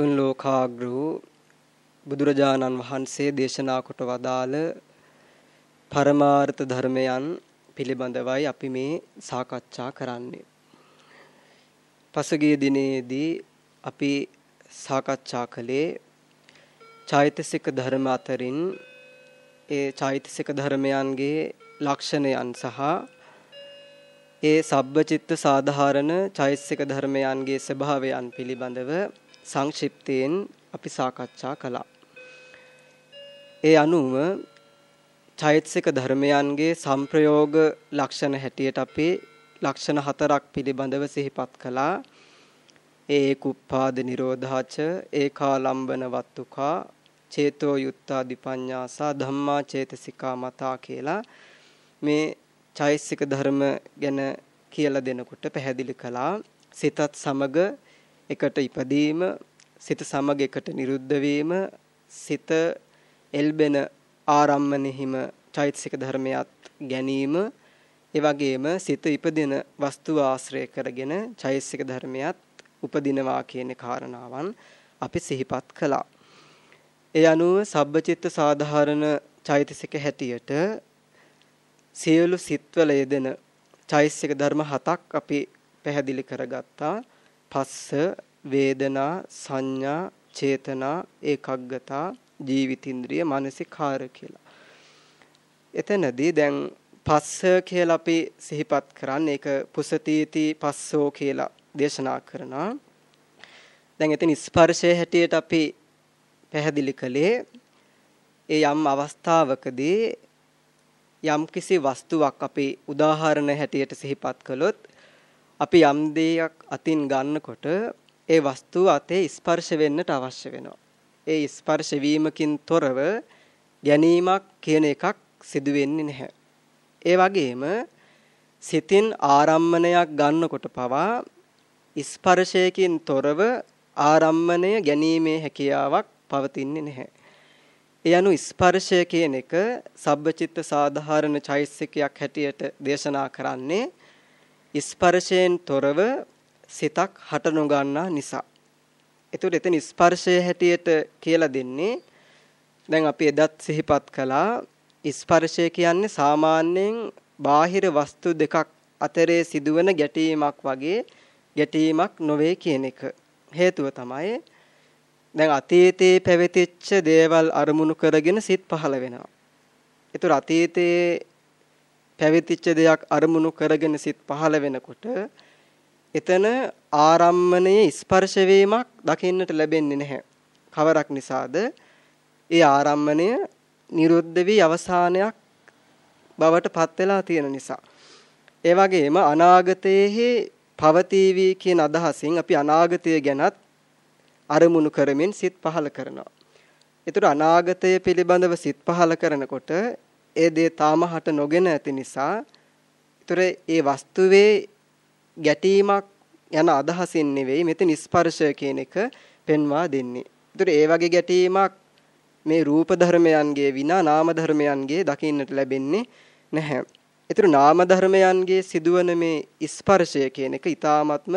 තුන් ලෝකාග්‍ර වූ බුදුරජාණන් වහන්සේ දේශනා කොට වදාළ පරමාර්ථ ධර්මයන් පිළිබඳවයි අපි මේ සාකච්ඡා කරන්නේ. පසුගිය දිනේදී අපි සාකච්ඡා කළේ චෛතසික ධර්ම අතරින් ඒ චෛතසික ධර්මයන්ගේ ලක්ෂණයන් සහ ඒ සබ්බචිත්ත සාධාරණ චෛතසික ධර්මයන්ගේ ස්වභාවයන් පිළිබඳව සංක්ෂිප්තයෙන් අපි සාකච්ඡා කළා. ඒ අනුව චෛතසික ධර්මයන්ගේ සංප්‍රයෝග ලක්ෂණ හැටියට අපි ලක්ෂණ හතරක් පිළිබඳව සිහිපත් කළා. ඒ කුප්පාද නිරෝධාච ඒකාලම්බන වත්තුකා චේතෝ යුත්තා දිපඤ්ඤාසා ධම්මා චේතසිකා මතා කියලා මේ චෛසික ධර්ම ගැන කියලා දෙනකොට පැහැදිලි කළා සිතත් සමග එකට ඉපදීම සිත සමග එකට නිරුද්ධ වීම සිත එල්බෙන ආරම්මනෙහිම චෛතසික ධර්මයක් ගැනීම ඒ වගේම සිත ඉපදින වස්තුව ආශ්‍රය කරගෙන චෛතසික ධර්මයක් උපදිනවා කියන කාරණාවන් අපි සිහිපත් කළා. ඒ අනුව සබ්බචිත්ත සාධාරණ චෛතසික හැටියට සියලු සිත්වල යෙදෙන චෛතසික ධර්ම හතක් අපි පැහැදිලි කරගත්තා. පස්ස, වේදනා, සංඥා, චේතනා, ඒකග්ගතා, ජීවිතින්ද්‍රිය, මානසිකාර කියලා. එතනදී දැන් පස්ස කියලා අපි සිහිපත් කරන්නේ ඒක පුසතීති පස්සෝ කියලා දේශනා කරනවා. දැන් එතන ස්පර්ශයේ හැටියට අපි පැහැදිලි කළේ ඒ යම් අවස්ථාවකදී යම්කිසි වස්තුවක් අපි උදාහරණ හැටියට සිහිපත් කළොත් අපි යම් දෙයක් අතින් ගන්නකොට ඒ වස්තුව අතේ ස්පර්ශ වෙන්නට අවශ්‍ය වෙනවා. ඒ ස්පර්ශ වීමකින් තොරව ගැනීමක් කියන එකක් සිදු වෙන්නේ නැහැ. ඒ වගේම සිතින් ආරම්මණයක් ගන්නකොට පවා ස්පර්ශයකින් තොරව ආරම්මණය ගැනීමේ හැකියාවක් පවතින්නේ නැහැ. ඒ අනු ස්පර්ශය කියන එක සබ්බචිත්ත සාධාරණ චෛතසිකයක් හැටියට දේශනා කරන්නේ ස්පර්ශයෙන් තොරව සිතක් හට නොගන්නා නිසා. ඒතකොට එතන ස්පර්ශය හැටියට කියලා දෙන්නේ දැන් අපි එදත් සිහිපත් කළා ස්පර්ශය කියන්නේ සාමාන්‍යයෙන් බාහිර වස්තු දෙකක් අතරේ සිදුවන ගැටීමක් වගේ ගැටීමක් නොවේ කියන එක. හේතුව තමයි දැන් අතීතයේ පැවතිච්ච දේවල් අරමුණු කරගෙන සිත් පහළ වෙනවා. ඒතර අතීතයේ පැවතිච්ච දෙයක් අරමුණු කරගෙන සිත් පහළ වෙනකොට එතන ආරම්මණයේ ස්පර්ශ වීමක් දකින්නට ලැබෙන්නේ නැහැ. කවරක් නිසාද? ඒ ආරම්මණය නිරුද්ධ වී අවසානයක් බවට පත් වෙලා තියෙන නිසා. ඒ වගේම අනාගතයේ පවතිවි කියන අදහසින් අපි අනාගතය ගැනත් අරමුණු කරමින් සිත් පහල කරනවා. ඒතර අනාගතය පිළිබඳව සිත් පහල කරනකොට ඒ දේ තාම හට නොගෙන ඇති නිසා ඒතර ඒ වස්තුවේ ගැටීමක් යන අදහසින් නෙවෙයි මෙතන ස්පර්ශය කියන එක පෙන්වා දෙන්නේ. ඒතර ඒ වගේ ගැටීමක් මේ රූප ධර්මයන්ගේ විනා නාම ධර්මයන්ගේ දකින්නට ලැබෙන්නේ නැහැ. ඒතර නාම ධර්මයන්ගේ සිදුවන මේ ස්පර්ශය කියන එක ඊ타ත්ම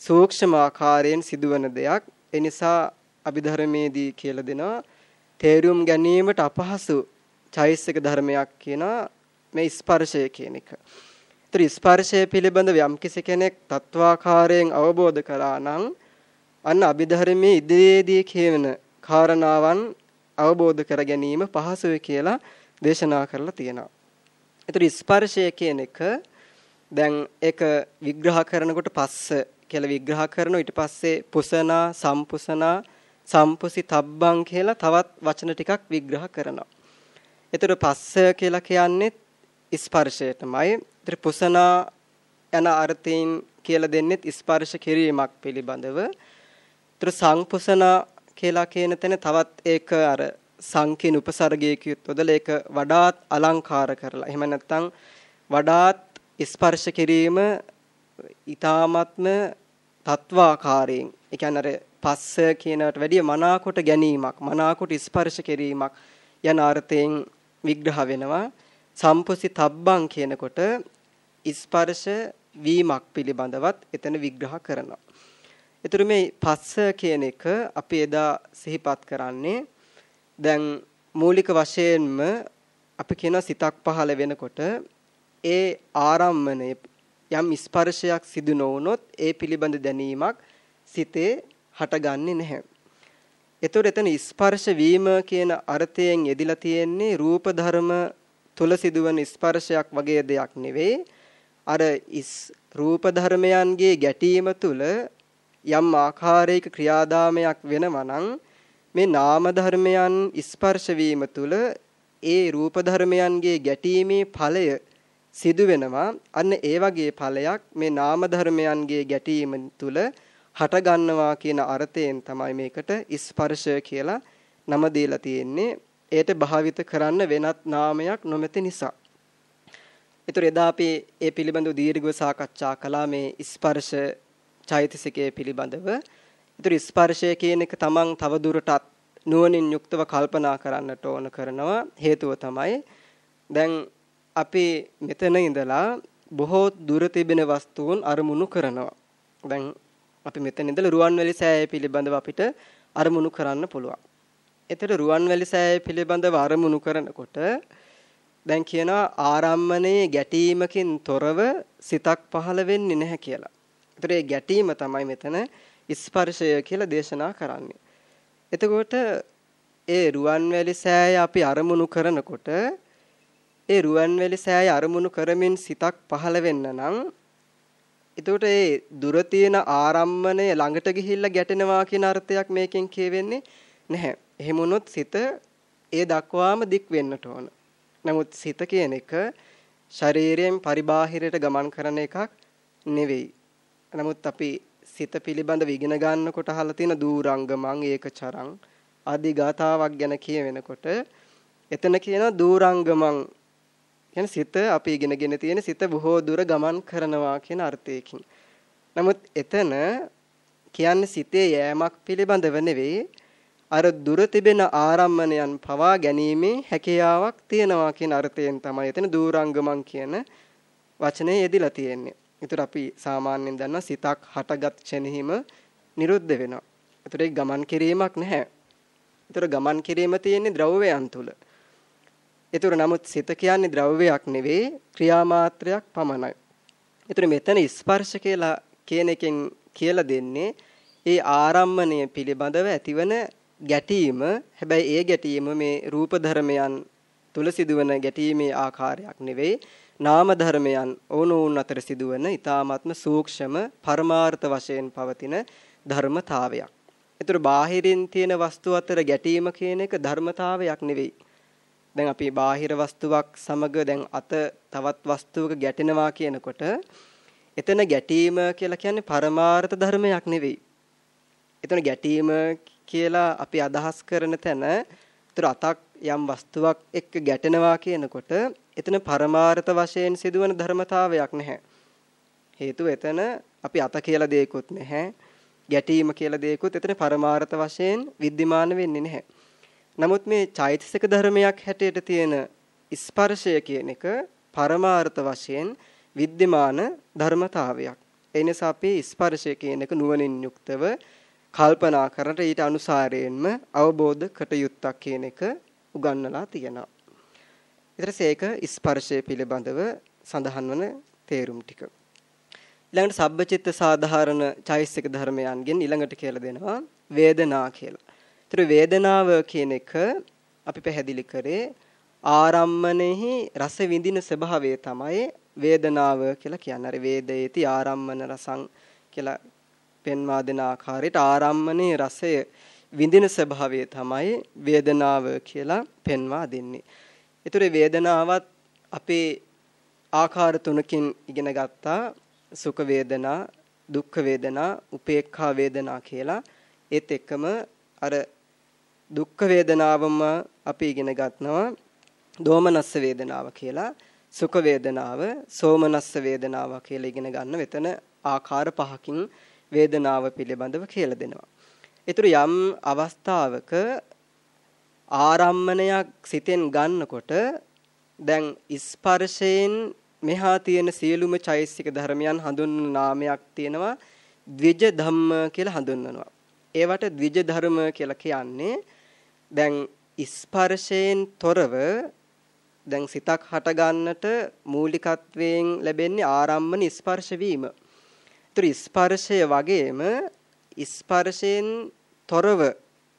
සූක්ෂම ආකාරයෙන් සිදුවන දෙයක්. ඒ නිසා අභිධර්මයේදී කියලා දෙනවා තේරුම් ගැනීමට අපහසු චෛසික ධර්මයක් කියනවා මේ ස්පර්ශය කියන එක. ඒතර ස්පර්ශය පිළිබඳව යම්කිසි කෙනෙක් තත්වාකාරයෙන් අවබෝධ කළා නම් අන්න අභිධර්මයේ ඉදිරියේදී කියන කාරණාවන් අවබෝධ කර ගැනීම පහසුයි කියලා දේශනා කරලා තියෙනවා. ඒතර ස්පර්ශය කියන එක දැන් ඒක විග්‍රහ කරනකොට පස්ස කියලා විග්‍රහ කරනවා ඊට පස්සේ පුසනා සම්පුසනා සම්පුසි තබ්බං කියලා තවත් වචන ටිකක් විග්‍රහ කරනවා. ඒතර පස්ස කියලා කියන්නේ ස්පර්ශයටමයි. ඒතර පුසනා යන අර්ථයෙන් කියලා දෙන්නෙත් ස්පර්ශ කිරීමක් පිළිබඳව. ඒතර සංපුසනා කියලා කියන තැන තවත් ඒක අර සංකින උපසර්ගයකියුත් වදලා ඒක වඩාත් අලංකාර කරලා. එහෙම නැත්නම් වඩාත් ස්පර්ශ කිරීම ඊ타ත්ම තත්වාකාරයෙන් ඒ කියන්නේ අර පස්ස කියනකට වැඩිය මනාකොට ගැනීමක් මනාකොට ස්පර්ශ කිරීමක් යන අර්ථයෙන් විග්‍රහ වෙනවා සම්පුසි තබ්බං කියනකොට ස්පර්ශ වීමක් පිළිබඳවත් එතන විග්‍රහ කරනවා. ඒතර මේ පස්ස කියන එක අපි එදා සිහිපත් කරන්නේ දැන් මූලික වශයෙන්ම අපි කියන සිතක් පහළ වෙනකොට ඒ ආරම්මණය යම් ස්පර්ශයක් සිදු නොවුනොත් ඒ පිළිබඳ දැනීමක් සිතේ හටගන්නේ නැහැ. ඒතොර එතන ස්පර්ශ වීම කියන අර්ථයෙන් යෙදිලා තියෙන්නේ රූප ධර්ම තුල සිදුවන ස්පර්ශයක් වගේ දෙයක් නෙවෙයි. අර රූප ධර්මයන්ගේ ගැටීම තුල යම් ආකාරයක ක්‍රියාදාමයක් වෙනවා නම් මේ නාම ධර්මයන් ස්පර්ශ වීම තුල ඒ රූප ධර්මයන්ගේ ගැටීමේ ඵලය සිදු වෙනවා අන්න ඒ වගේ ඵලයක් මේ නාම ධර්මයන්ගේ ගැටීම තුල හට ගන්නවා කියන අර්ථයෙන් තමයි මේකට ස්පර්ශය කියලා නම දීලා තියෙන්නේ ඒට භාවිත කරන්න වෙනත් නාමයක් නොමැති නිසා. ඒතර එදා අපි ඒ පිළිබඳව දීර්ඝව සාකච්ඡා කළා මේ ස්පර්ශ චෛතසිකයේ පිළිබඳව. ඒතර ස්පර්ශය කියන එක තමන් තවදුරටත් නුවණින් යුක්තව කල්පනා කරන්නට ඕන කරනවා හේතුව තමයි දැන් අපි මෙතන ඉඳලා බොහෝ දුර තිබෙන වස්තුන් අරමුණු කරනවා. දැන් අපි මෙතන ඉඳලා රුවන්වැලි සෑය පිළිබඳව අපිට අරමුණු කරන්න පුළුවන්. එතකොට රුවන්වැලි සෑය පිළිබඳව අරමුණු කරනකොට දැන් කියනවා ආරම්මණයේ ගැටීමකින් තොරව සිතක් පහළ වෙන්නේ නැහැ කියලා. ඒතර ඒ ගැටීම තමයි මෙතන ස්පර්ශය කියලා දේශනා කරන්නේ. එතකොට ඒ රුවන්වැලි සෑය අපි අරමුණු කරනකොට ඒ රුවන්වැලි සෑය අරමුණු කරමින් සිතක් පහළ වෙන්න නම් එතකොට ඒ දුර තියෙන ආරම්මණය ළඟට ගිහිල්ලා ගැටෙනවා කියන අර්ථයක් මේකෙන් කියවෙන්නේ නැහැ. එහෙම වුණොත් සිත ඒ දක්වාම දික් වෙන්නට ඕන. නමුත් සිත කියන එක ශරීරයෙන් පරිබාහිරයට ගමන් කරන එකක් නෙවෙයි. නමුත් අපි සිත පිළිබඳව ඉගෙන ගන්නකොට අහලා තියෙන දූරංගමං ඒකචරං ආදී ගාතාවක් ගැන කියවෙනකොට එතන කියන දූරංගමං කියන සිත අපි ඉගෙනගෙන තියෙන සිත බොහෝ දුර ගමන් කරනවා කියන අර්ථයකින්. නමුත් එතන කියන්නේ සිතේ යෑමක් පිළිබඳව නෙවෙයි අර දුර තිබෙන ආරම්මණයන් පවා ගැනීමේ හැකියාවක් තියෙනවා කියන අර්ථයෙන් තමයි එතන දූරංගමං කියන වචනේ යෙදිලා තියෙන්නේ. ඒතර අපි සාමාන්‍යයෙන් දන්නවා සිතක් හටගත් ක්ෂණෙහිම නිරුද්ධ වෙනවා. ඒතර ඒ ගමන් කිරීමක් නැහැ. ඒතර ගමන් කිරීම තියෙන්නේ ද්‍රව්‍යයන් තුල. ඒතර නමුත් සිත කියන්නේ ද්‍රව්‍යයක් නෙවෙයි ක්‍රියාමාත්‍රයක් පමණයි. ඒතර මෙතන ස්පර්ශ කියලා කියන එකෙන් කියලා දෙන්නේ ඒ ආරම්මණය පිළිබඳව ඇතිවන ගැටීම හැබැයි ඒ ගැටීම මේ රූප ධර්මයන් තුල සිදුවන ගැටීමේ ආකාරයක් නෙවෙයි නාම ධර්මයන් ඕනෝන් අතර සිදුවන ඊ타ත්ම සූක්ෂම පරමාර්ථ වශයෙන් පවතින ධර්මතාවයක්. ඒතර බාහිරින් තියෙන වස්තු අතර ගැටීම කියන එක ධර්මතාවයක් නෙවෙයි. දැන් අපි බාහිර වස්තුවක් සමග දැන් අත තවත් වස්තුවක ගැටෙනවා කියනකොට එතන ගැටීම කියලා කියන්නේ පරමාර්ථ ධර්මයක් නෙවෙයි. එතන ගැටීම කියලා අපි අදහස් කරන තැන උතර අතක් යම් වස්තුවක් එක්ක ගැටෙනවා කියනකොට එතන පරමාර්ථ වශයෙන් සිදුවන ධර්මතාවයක් නැහැ. හේතුව එතන අපි අත කියලා දෙයක්වත් නැහැ. ගැටීම කියලා දෙයක්වත් එතන පරමාර්ථ වශයෙන් විද්දිමාන වෙන්නේ නැහැ. නමුත් මේ චෛතසික ධර්මයක් හැටියට තියෙන ස්පර්ශය කියන එක පරමාර්ථ වශයෙන් විද්‍යමාන ධර්මතාවයක්. ඒ නිසා අපි ස්පර්ශය කියන එක නුවණින් යුක්තව කල්පනා කරට ඊට අනුසාරයෙන්ම අවබෝධ කටයුත්තක් කියන එක උගන්වලා තියෙනවා. ඊටසේ ඒක ස්පර්ශය පිළිබඳව සඳහන් වන තේරුම් ටික. ඊළඟට සබ්බචිත්ත සාධාරණ චෛතසික ධර්මයන්ගෙන් ඊළඟට කියලා දෙනවා වේදනා කියලා. ඒතර වේදනාව කියන එක අපි පැහැදිලි කරේ ආරම්මණෙහි රස විඳින ස්වභාවය තමයි වේදනාව කියලා කියන්නේ. අර වේදේති ආරම්මන රසං කියලා පෙන්වා දෙන ආකාරයට ආරම්මණේ රසය විඳින ස්වභාවය තමයි වේදනාව කියලා පෙන්වා දෙන්නේ. ඒතර වේදනාවත් අපේ ආකාර තුනකින් ඉගෙන ගත්තා. සුඛ වේදනා, දුක්ඛ වේදනා, උපේක්ඛා වේදනා කියලා ඒත් එක්කම අර දුක්ඛ වේදනාවම අපි ඉගෙන ගන්නවා දෝමනස්ස වේදනාව කියලා සුඛ වේදනාව සෝමනස්ස වේදනාව කියලා ඉගෙන ගන්න වෙතන ආකාර පහකින් වේදනාව පිළිබඳව කියලා දෙනවා. ඒතර යම් අවස්ථාවක ආරම්මණයක් සිතෙන් ගන්නකොට දැන් ස්පර්ශයෙන් මෙහා තියෙන සියලුම චෛසික ධර්මයන් හඳුන්වන නාමයක් තියෙනවා ද්විජ ධම්ම කියලා හඳුන්වනවා. ඒවට ද්විජ ධර්ම කියලා කියන්නේ දැන් ස්පර්ශයෙන් තොරව දැන් සිතක් හට ගන්නට මූලිකත්වයෙන් ලැබෙන්නේ ආරම්මන ස්පර්ශ වීම. ඒතර ස්පර්ශය වගේම ස්පර්ශයෙන් තොරව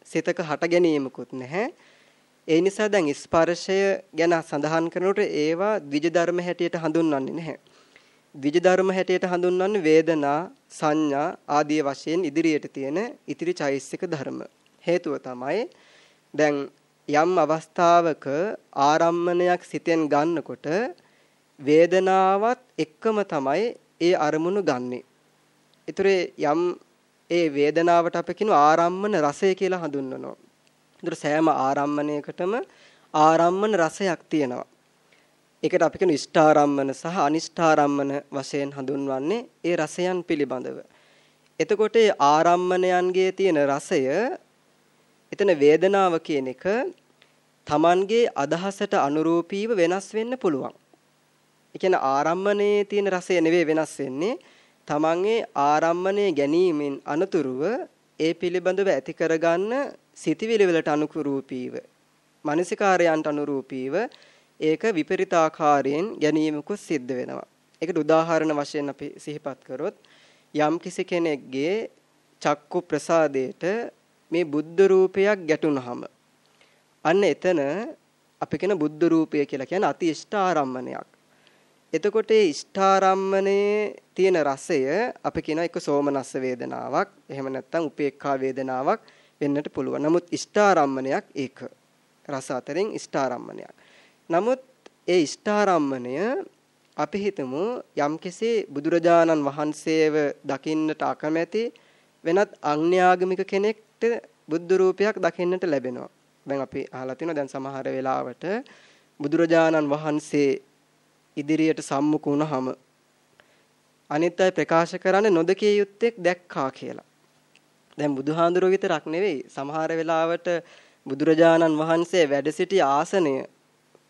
සිතක හට ගැනීමකුත් නැහැ. ඒ නිසා දැන් ස්පර්ශය ගැන සඳහන් කරනකොට ඒවා ද්විජ ධර්ම හැටියට හඳුන්වන්නේ නැහැ. ද්විජ ධර්ම හැටියට හඳුන්වන්නේ වේදනා, සංඥා ආදී වශයෙන් ඉදිරියට තියෙන ඉතිරි චෛසික ධර්ම. හේතුව තමයි දැන් යම් අවස්ථාවක ආරම්මණයක් සිතෙන් ගන්නකොට වේදනාවත් එක්කම තමයි ඒ අරමුණු ගන්නෙ. ඒතරේ යම් ඒ වේදනාවට අපි කියන ආරම්මන රසය කියලා හඳුන්වනවා. ඒතර සෑම ආරම්මණයකටම ආරම්මන රසයක් තියෙනවා. ඒකට අපි කියන ඉෂ්ඨාරම්මන සහ අනිෂ්ඨාරම්මන වශයෙන් හඳුන්වන්නේ ඒ රසයන් පිළිබඳව. එතකොට ඒ ආරම්මණයන්ගේ තියෙන රසය එතන වේදනාව කියන එක Tamanගේ අදහසට අනුරූපීව වෙනස් වෙන්න පුළුවන්. ඒ කියන්නේ ආරම්මණයේ තියෙන රසය නෙවෙයි වෙනස් වෙන්නේ. Tamanගේ ආරම්මණය ගැනීමෙන් අනතුරුව ඒ පිළිබඳව ඇති කරගන්න සිතිවිලි වලට අනුරූපීව මානසිකාරයන්ට අනුරූපීව ඒක විපරිතාකාරයෙන් ගැනීමකුත් සිද්ධ වෙනවා. ඒකට උදාහරණ වශයෙන් අපි සිහිපත් කරොත් යම් කිසි කෙනෙක්ගේ චක්කු ප්‍රසාදයට මේ බුද්ධ රූපයක් ගැටුණාම අන්න එතන අපි කියන බුද්ධ රූපය කියලා කියන්නේ අති ඉෂ්ඨාරම්මණයක්. එතකොට ඒ ඉෂ්ඨාරම්මණයේ තියෙන රසය අපි කියන එක සෝමනස්ස වේදනාවක් එහෙම නැත්නම් උපේක්ඛා වේදනාවක් වෙන්නට පුළුවන්. නමුත් ඉෂ්ඨාරම්මණයක් ඒක. රස අතරින් ඉෂ්ඨාරම්මණයක්. නමුත් ඒ ඉෂ්ඨාරම්මණය අපි හිතමු යම්කිසි බුදුරජාණන් වහන්සේව දකින්නට අකමැති වෙනත් අන්‍යාගමික කෙනෙක්ට බුද්ධ රූපයක් දකින්නට ලැබෙනවා. දැන් අපි අහලා තිනවා දැන් සමහර වෙලාවට බුදුරජාණන් වහන්සේ ඉදිරියට සම්මුඛ වුණාම අනිත් අය ප්‍රකාශ කරන්නේ නොදකිය යුත්තේක් දැක්කා කියලා. දැන් බුදුහාඳුරෝ විතරක් නෙවෙයි සමහර වෙලාවට බුදුරජාණන් වහන්සේ වැඩ සිටි ආසනය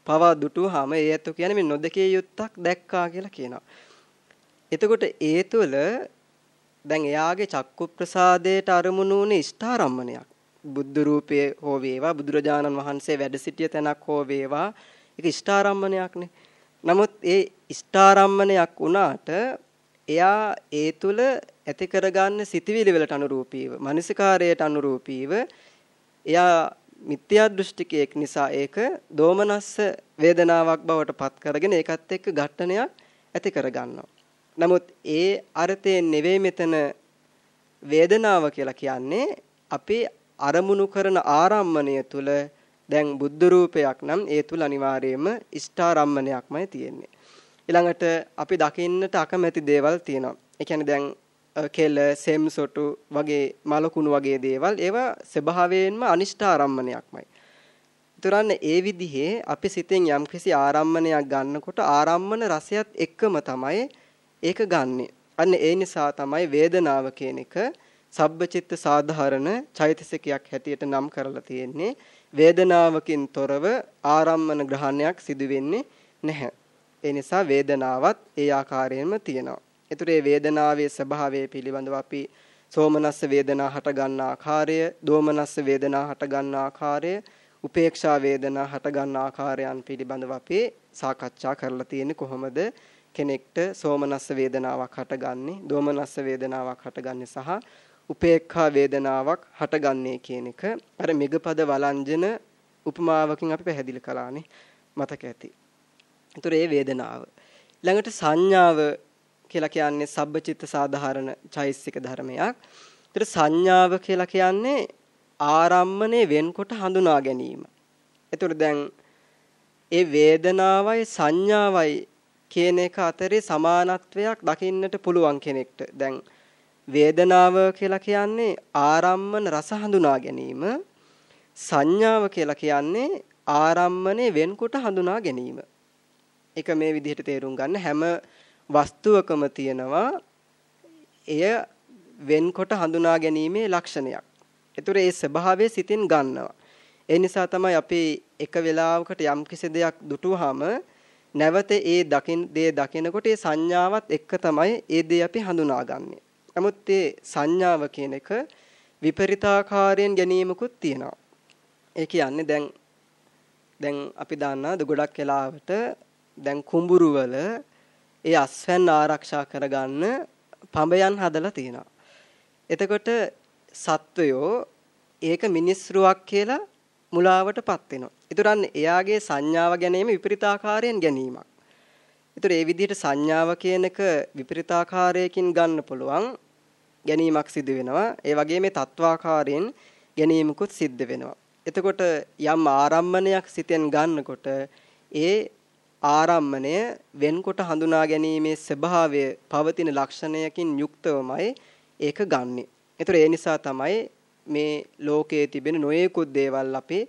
පවා දුටුවාම ඒ ඇත්ත කියන්නේ මේ නොදකිය යුත්තක් දැක්කා කියලා කියනවා. එතකොට ඒ තුළ දැන් එයාගේ චක්කු ප්‍රසාදයට අරමුණු වුණේ ඉෂ්ඨාරම්මණයක්. බුද්ධ රූපයේ හෝ වේවා බුදුරජාණන් වහන්සේ වැඩ සිටිය තැනක් හෝ වේවා ඒක ඉෂ්ඨාරම්මණයක්නේ. නමුත් ඒ ඉෂ්ඨාරම්මණයක් වුණාට එයා ඒ තුල ඇති කරගන්න සිතිවිලි වලට අනුරූපීව, මානසිකාරයට අනුරූපීව එයා මිත්‍යා දෘෂ්ටිකයෙක් නිසා ඒක දෝමනස්ස වේදනාවක් බවට පත් කරගෙන ඒකත් එක්ක ඝට්ටනයක් ඇති කරගන්නවා. නමුත් ඒ අර්ථයෙන් නෙවෙයි මෙතන වේදනාව කියලා කියන්නේ අපේ අරමුණු කරන ආරම්මණය තුල දැන් බුද්ධ රූපයක් නම් ඒ තුල අනිවාර්යයෙන්ම ඉෂ්ඨාරම්මණයක්මයි තියෙන්නේ. ඊළඟට අපි දකින්නට අකමැති දේවල් තියෙනවා. ඒ කියන්නේ දැන් කෙල, සෙම් සොටු වගේ මලකුණු වගේ දේවල් ඒවා ස්වභාවයෙන්ම අනිෂ්ඨාරම්මණයක්මයි. ඒතරන්නේ ඒ විදිහේ අපි සිතෙන් යම්කිසි ආරම්මණයක් ගන්නකොට ආරම්මන රසයත් එක්කම තමයි ඒක ගන්නෙ. අන්න ඒ නිසා තමයි වේදනාව කියන එක සබ්බචිත්ත සාධාරණ චෛතසිකයක් හැටියට නම් කරලා තියෙන්නේ වේදනාවකින් තොරව ආරම්මන ග්‍රහණයක් සිදු වෙන්නේ නැහැ. ඒ නිසා වේදනාවත් ඒ ආකාරයෙන්ම තියෙනවා. ඒතර මේ වේදනාවේ ස්වභාවය පිළිබඳව අපි සෝමනස්ස වේදනා හට ගන්න ආකාරය, දෝමනස්ස වේදනා හට ගන්න ආකාරය, උපේක්ෂා වේදනා හට ගන්න ආකාරයන් පිළිබඳව අපි සාකච්ඡා කරලා තියෙන්නේ කොහොමද කෙනෙක්ට සෝමනස්ස වේදනාවක් හටගන්නේ, දෝමනස්ස වේදනාවක් හටගන්නේ සහ උපේක්ඛා වේදනාවක් හටගන්නේ කියන එක අර මෙගපද වළංජන උපමාවකින් අපි පැහැදිලි කළානේ මතක ඇති. ඒතර ඒ වේදනාව. ළඟට සංඥාව කියලා කියන්නේ සබ්බචිත්ත සාධාරණ චෛසික ධර්මයක්. ඒතර සංඥාව කියලා කියන්නේ ආරම්මනේ වෙන්කොට හඳුනා ගැනීම. ඒතර දැන් ඒ වේදනාවයි සංඥාවයි කියන එක අතරේ සමානත්වයක් දකින්නට පුළුවන් කෙනෙක්ට. දැන් වේදනාව කියලා කියන්නේ ආරම්මන රස හඳුනා ගැනීම. සංඥාව කියලා කියන්නේ ආරම්මනේ වෙන්කොට හඳුනා ගැනීම. ඒක මේ විදිහට තේරුම් ගන්න හැම වස්තුවකම තියෙනවා එය වෙන්කොට හඳුනා ගැනීමේ ලක්ෂණයක්. ඒතර ඒ ස්වභාවය සිතින් ගන්නවා. ඒ නිසා තමයි අපි එක වෙලාවකට යම් කිසි දෙයක් දුටුවාම නැවත ඒ දකින් දේ දකිනකොට ඒ සංඥාවත් එක්ක තමයි ඒ දේ අපි හඳුනාගන්නේ. නමුත් ඒ සංඥාව කියන එක විපරිතාකාරයෙන් ගැනීමකුත් තියෙනවා. ඒ කියන්නේ දැන් දැන් අපි දන්නා ගොඩක් වෙලාවට දැන් කුඹුරු වල ඒ අස්වැන්න ආරක්ෂා කරගන්න පඹයන් හදලා තියෙනවා. එතකොට සත්වයෝ ඒක මිනිස්රුවක් කියලා මුලාවටපත් වෙනවා. ඒතරන්නේ එයාගේ සංඥාව ගැනීම විපරිතාකාරයෙන් ගැනීමක්. ඒතර ඒ විදිහට සංඥාව කියන එක විපරිතාකාරයකින් ගන්න පුළුවන් ගැනීමක් සිදු වෙනවා. ඒ වගේ මේ තත්වාකාරයෙන් ගැනීමකුත් සිද්ධ වෙනවා. එතකොට යම් ආරම්මණයක් සිතෙන් ගන්නකොට ඒ ආරම්මණය වෙන්කොට හඳුනා ගැනීමේ ස්වභාවය පවතින ලක්ෂණයකින් යුක්තවමයි ඒක ගන්නෙ. ඒතර ඒ නිසා තමයි මේ ලෝකයේ තිබෙන නොයෙකුත් දේවල් අපේ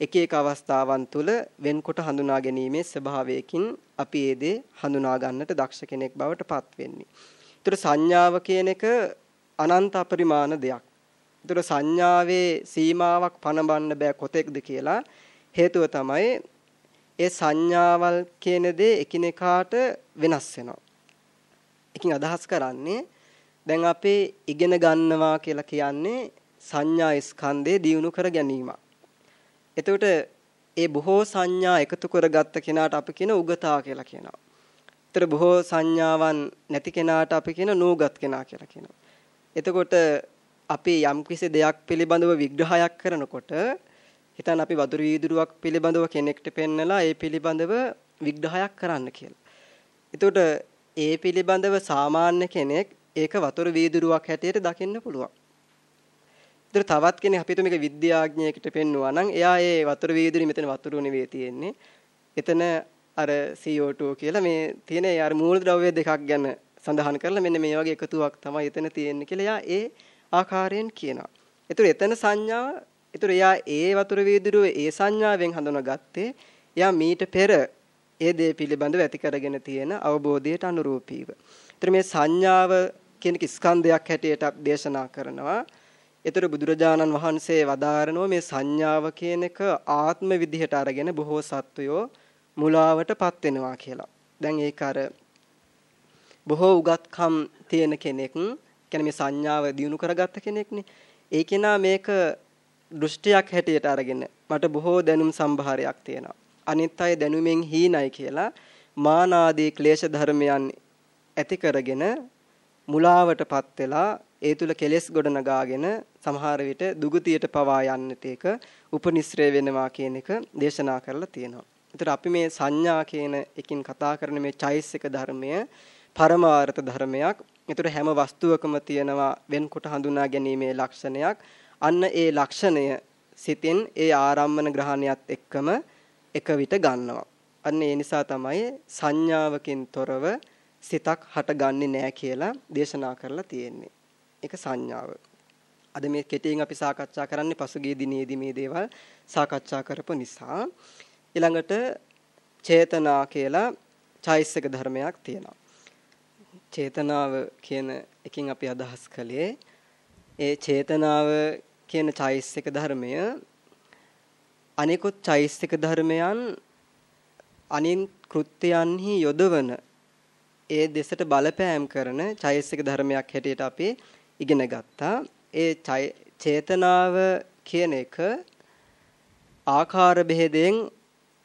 එක එක අවස්ථාවන් තුළ වෙන්කොට හඳුනා ගැනීමේ ස්වභාවයකින් අපි ඒ දේ හඳුනා ගන්නට දක්ෂ කෙනෙක් බවට පත් වෙන්නේ. ඒතර සංඥාව කියන එක අනන්ත අපරිමාණ දෙයක්. ඒතර සංඥාවේ සීමාවක් පනවන්න බෑ කොතෙක්ද කියලා හේතුව තමයි ඒ සංඥාවල් කියන දේ එකිනෙකාට වෙනස් වෙනවා. එකකින් අදහස් කරන්නේ දැන් අපේ ඉගෙන ගන්නවා කියලා කියන්නේ සංඥා ස්කන්ධය දියුණු කර ගැනීමක්. එතකොට ඒ බොහෝ සංඥා එකතු කරගත්ත කෙනාට අපි කියන උගතා කියලා කියනවා. ඒතර බොහෝ සංඥාවන් නැති කෙනාට අපි කියන නූගත් කෙනා කියලා කියනවා. එතකොට අපි යම්කිසි දෙයක් පිළිබඳව විග්‍රහයක් කරනකොට හිතන්න අපි වතුර වීදුරුවක් පිළිබඳව කෙනෙක්ට පෙන්නලා ඒ පිළිබඳව විග්‍රහයක් කරන්න කියලා. එතකොට ඒ පිළිබඳව සාමාන්‍ය කෙනෙක් ඒක වතුර වීදුරුවක් හැටියට දකින්න පුළුවන්. ඒතර තවත් කෙනෙක් අපි මේක විද්‍යාඥයෙකුට පෙන්නුවා නම් එයා ඒ වතුර වීදුරුවේ මෙතන වතුර නෙවෙයි තියෙන්නේ. එතන අර CO2 කියලා මේ තියෙන අර මූලද්‍රව්‍ය දෙකක් ගැන සඳහන් කරලා මෙන්න මේ වගේ එකතුවක් තමයි එතන තියෙන්නේ කියලා එයා ඒ ආකාරයෙන් කියනවා. ඒතර එතන සංඥාව ඒතර එයා ඒ වතුර වීදුරුව ඒ සංඥාවෙන් හඳුනාගත්තේ එයා මීට පෙර ඒ දේ පිළිබඳව ඇති කරගෙන තියෙන අවබෝධයට අනුරූපීව. ඒතර මේ සංඥාව කියන ස්කන්ධයක් හැටියට දේශනා කරනවා. ඒතර බුදුරජාණන් වහන්සේ වදාරනවා මේ සංඥාව කියන එක ආත්ම විදිහට අරගෙන බොහෝ සත්වයෝ මුලාවටපත් වෙනවා කියලා. දැන් ඒක අර බොහෝ උගත්කම් තියෙන කෙනෙක් කියන්නේ මේ සංඥාව දිනු කරගත්ත කෙනෙක්නේ. ඒ කෙනා මේක දෘෂ්ටියක් හැටියට අරගෙන මට බොහෝ දැනුම් සම්භාරයක් තියෙනවා. අනිත් අය දැනුමෙන් හීනයි කියලා මානාදී ක්ලේශ ධර්මයන් ඇති කරගෙන මුලාවටපත් වෙලා ඒ තුල කෙලෙස් ගොඩනගාගෙන සමහර විට දුගතියට පවා යන්නට ඒක උපනිශ්‍රේ වෙනවා කියන එක දේශනා කරලා තියෙනවා. ඒතර අපි මේ සංඥා කියන එකකින් කතා කරන මේ චෛසික ධර්මය පරමාර්ථ ධර්මයක්. ඒතර හැම වස්තුවකම තියෙනවා වෙන්කොට හඳුනා ගැනීමේ ලක්ෂණයක්. අන්න ඒ ලක්ෂණය සිතින් ඒ ආරම්මන ග්‍රහණයත් එක්කම එක විට ගන්නවා. අන්න ඒ නිසා තමයි සංඥාවකින් තොරව සිතක් හටගන්නේ නැහැ කියලා දේශනා කරලා තියෙන්නේ. ඒක සංඥාව. අද මේ කෙටියෙන් අපි සාකච්ඡා කරන්නේ පසුගිය දිනේදී මේ දේවල් සාකච්ඡා කරපු නිසා ඊළඟට චේතනා කියලා චෛසික ධර්මයක් තියෙනවා. චේතනාව කියන එකකින් අපි අදහස් කළේ ඒ චේතනාව කියන චෛසික ධර්මය අනිකුත් චෛසික ධර්මයන් අනින් කෘත්‍යයන්හි යොදවන ඒ දෙසට බලපෑම් කරන චෛසික ධර්මයක් හැටියට අපි ඉගෙන ගත්තා. ඒ චේතනාව කියන එක ආකාර බෙහෙදෙන්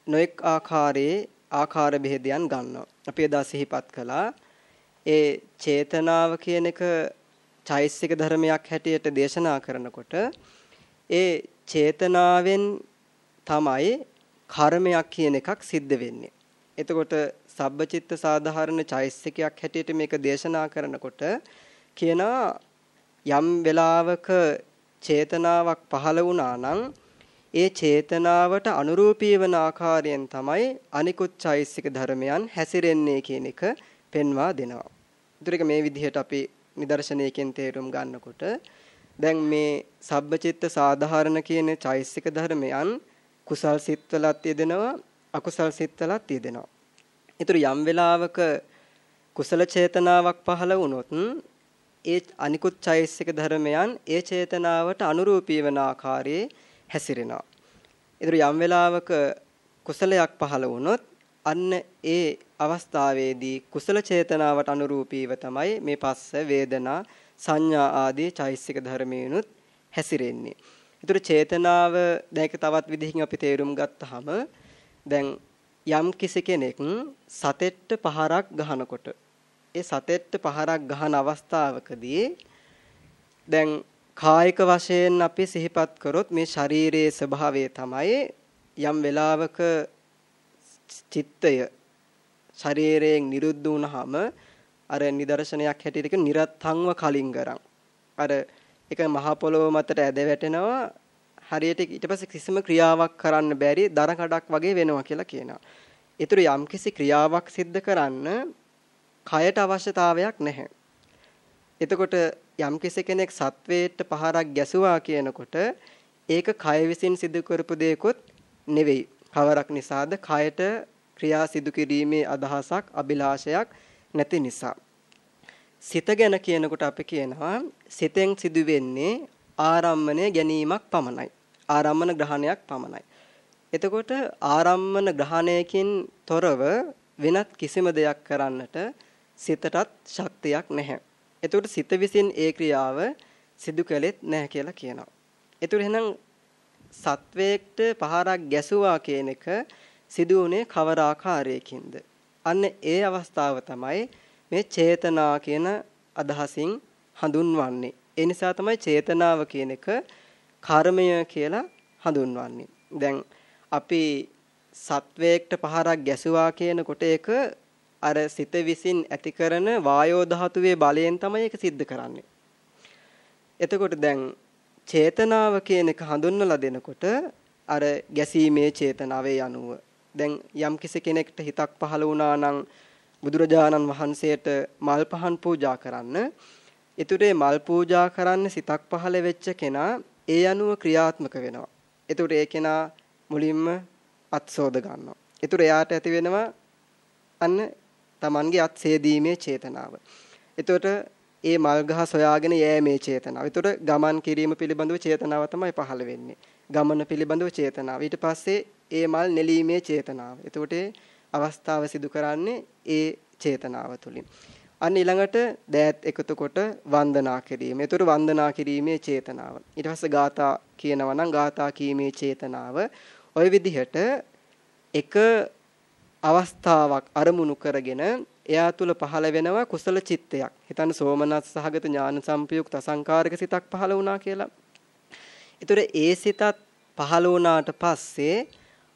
නොඑක් ආකාරයේ ආකාර බෙහෙදයන් ගන්නවා. අපි එදා සිහිපත් කළා. ඒ චේතනාව කියන එක චෛසික ධර්මයක් හැටියට දේශනා කරනකොට ඒ චේතනාවෙන් තමයි කර්මයක් කියන එකක් සිද්ධ වෙන්නේ. එතකොට සබ්බචිත්ත සාධාරණ චෛසිකයක් හැටියට මේක දේශනා කරනකොට කියනවා යම් වෙලාවක චේතනාවක් පහළ වුණා නම් ඒ චේතනාවට අනුරූපී වන ආකාරයෙන් තමයි අනිකුත් චෛසික ධර්මයන් හැසිරෙන්නේ කියන එක පෙන්වා දෙනවා. ඒතර මේ විදිහට අපි නිදර්ශනයකින් තේරුම් ගන්නකොට දැන් මේ සබ්බචිත්ත සාධාරණ කියන චෛසික ධර්මයන් කුසල් සිත්වලත් යෙදෙනවා අකුසල් සිත්වලත් යෙදෙනවා. ඒතර යම් වෙලාවක කුසල චේතනාවක් පහළ වුණොත් ඒ අනිකුත් චෛසික ධර්මයන් ඒ චේතනාවට අනුරූපී වන ආකාරයේ හැසිරෙනවා. ඒතර යම් වෙලාවක කුසලයක් පහළ වුණොත් අන්න ඒ අවස්ථාවේදී කුසල චේතනාවට අනුරූපීව තමයි මේ පස්ස වේදනා සංඥා ආදී චෛසික ධර්මයනුත් හැසිරෙන්නේ. ඒතර චේතනාව දැන් තවත් විදිහකින් අපි තේරුම් ගත්තාම දැන් යම් කිසි කෙනෙක් සතෙට්ට පහරක් ගහනකොට ඒ සතෙට්ට පහරක් ගහන අවස්ථාවකදී දැන් කායික වශයෙන් අපි සිහිපත් කරොත් මේ ශරීරයේ ස්වභාවය තමයි යම් වෙලාවක චිත්තය ශරීරයෙන් නිරුද්ධ වුණාම අර නිදර්ශනයක් හැටියට කියන නිරත්තංව කලින් කරන් අර එක මහ පොළොව මතට ඇද වැටෙනවා හරියට ඊට පස්සේ කිසිම ක්‍රියාවක් කරන්න බැරි දර කඩක් වගේ වෙනවා කියලා කියනවා. ඒතර යම්කිසි ක්‍රියාවක් සිද්ධ කරන්න කයට අවශ්‍යතාවයක් නැහැ. එතකොට යම් කෙනෙක් සත්වයට පහරක් ගැසුවා කියනකොට ඒක කය විසින් සිදු කරපු දෙයකොත් නෙවෙයි. කවරක් නිසාද කයට ක්‍රියා සිදු කිරීමේ අදහසක් අභිලාෂයක් නැති නිසා. සිත ගැන කියනකොට අපි කියනවා සිතෙන් සිදුවෙන්නේ ආරම්මණය ගැනීමක් පමණයි. ආරම්මන ග්‍රහණයක් පමණයි. එතකොට ආරම්මන ග්‍රහණයකින් තොරව වෙනත් කිසිම දෙයක් කරන්නට සිතටත් ශක්තියක් නැහැ. එතකොට සිත විසින් ඒ ක්‍රියාව සිදු කළෙත් නැහැ කියලා කියනවා. එතකොට එහෙනම් සත්වයකට පහරක් ගැසුවා කියන එක සිදු වුණේ කවර ආකාරයකින්ද? අන්න ඒ අවස්ථාව තමයි මේ චේතනා කියන අදහසින් හඳුන්වන්නේ. ඒ නිසා තමයි චේතනාව කියන එක කර්මය කියලා හඳුන්වන්නේ. දැන් අපි සත්වයකට පහරක් ගැසුවා කියනකොට ඒක අර සිත විසින් ඇති කරන වායෝ ධාතුවේ බලයෙන් තමයි ඒක සිද්ධ කරන්නේ. එතකොට දැන් චේතනාව කියන එක හඳුන්වලා දෙනකොට අර ගැසීමේ චේතනාවේ යනුව දැන් යම් කිසි කෙනෙක්ට හිතක් පහළ වුණා නම් බුදුරජාණන් වහන්සේට මල් පහන් පූජා කරන්න. ඊටුරේ මල් පූජා කරන්න සිතක් පහළ වෙච්ච කෙනා ඒ අනුව ක්‍රියාත්මක වෙනවා. ඊටුර ඒ කෙනා මුලින්ම අත්සෝද ගන්නවා. ඊටුර එයාට ඇති වෙනවා අන්න Tamanගේ අත් සේදීමේ චේතනාව. එතකොට ඒ මල් ගහ සොයාගෙන යෑමේ චේතනාව. එතකොට ගමන් කිරීම පිළිබඳව චේතනාව තමයි පහළ වෙන්නේ. ගමන පිළිබඳව චේතනාව. ඊට පස්සේ ඒ මල් නෙලීමේ චේතනාව. එතකොට අවස්ථාව සිදු කරන්නේ ඒ චේතනාව තුලින්. අන්න ඊළඟට දෑත් එකතු කොට වන්දනා කිරීම. ඒතර වන්දනා කිරීමේ චේතනාව. ඊට පස්සේ ගාථා කියනවා නම් ගාථා කීමේ චේතනාව. ওই විදිහට එක අවස්ථාවක් අරමුණු කරගෙන එයා තුල පහළ වෙනවා කුසල චිත්තයක්. හිතන්න සෝමනස් සහගත ඥාන සම්පයුක්ත අසංකාරක සිතක් පහළ වුණා කියලා. ඒතර ඒ සිතත් පහළ වුණාට පස්සේ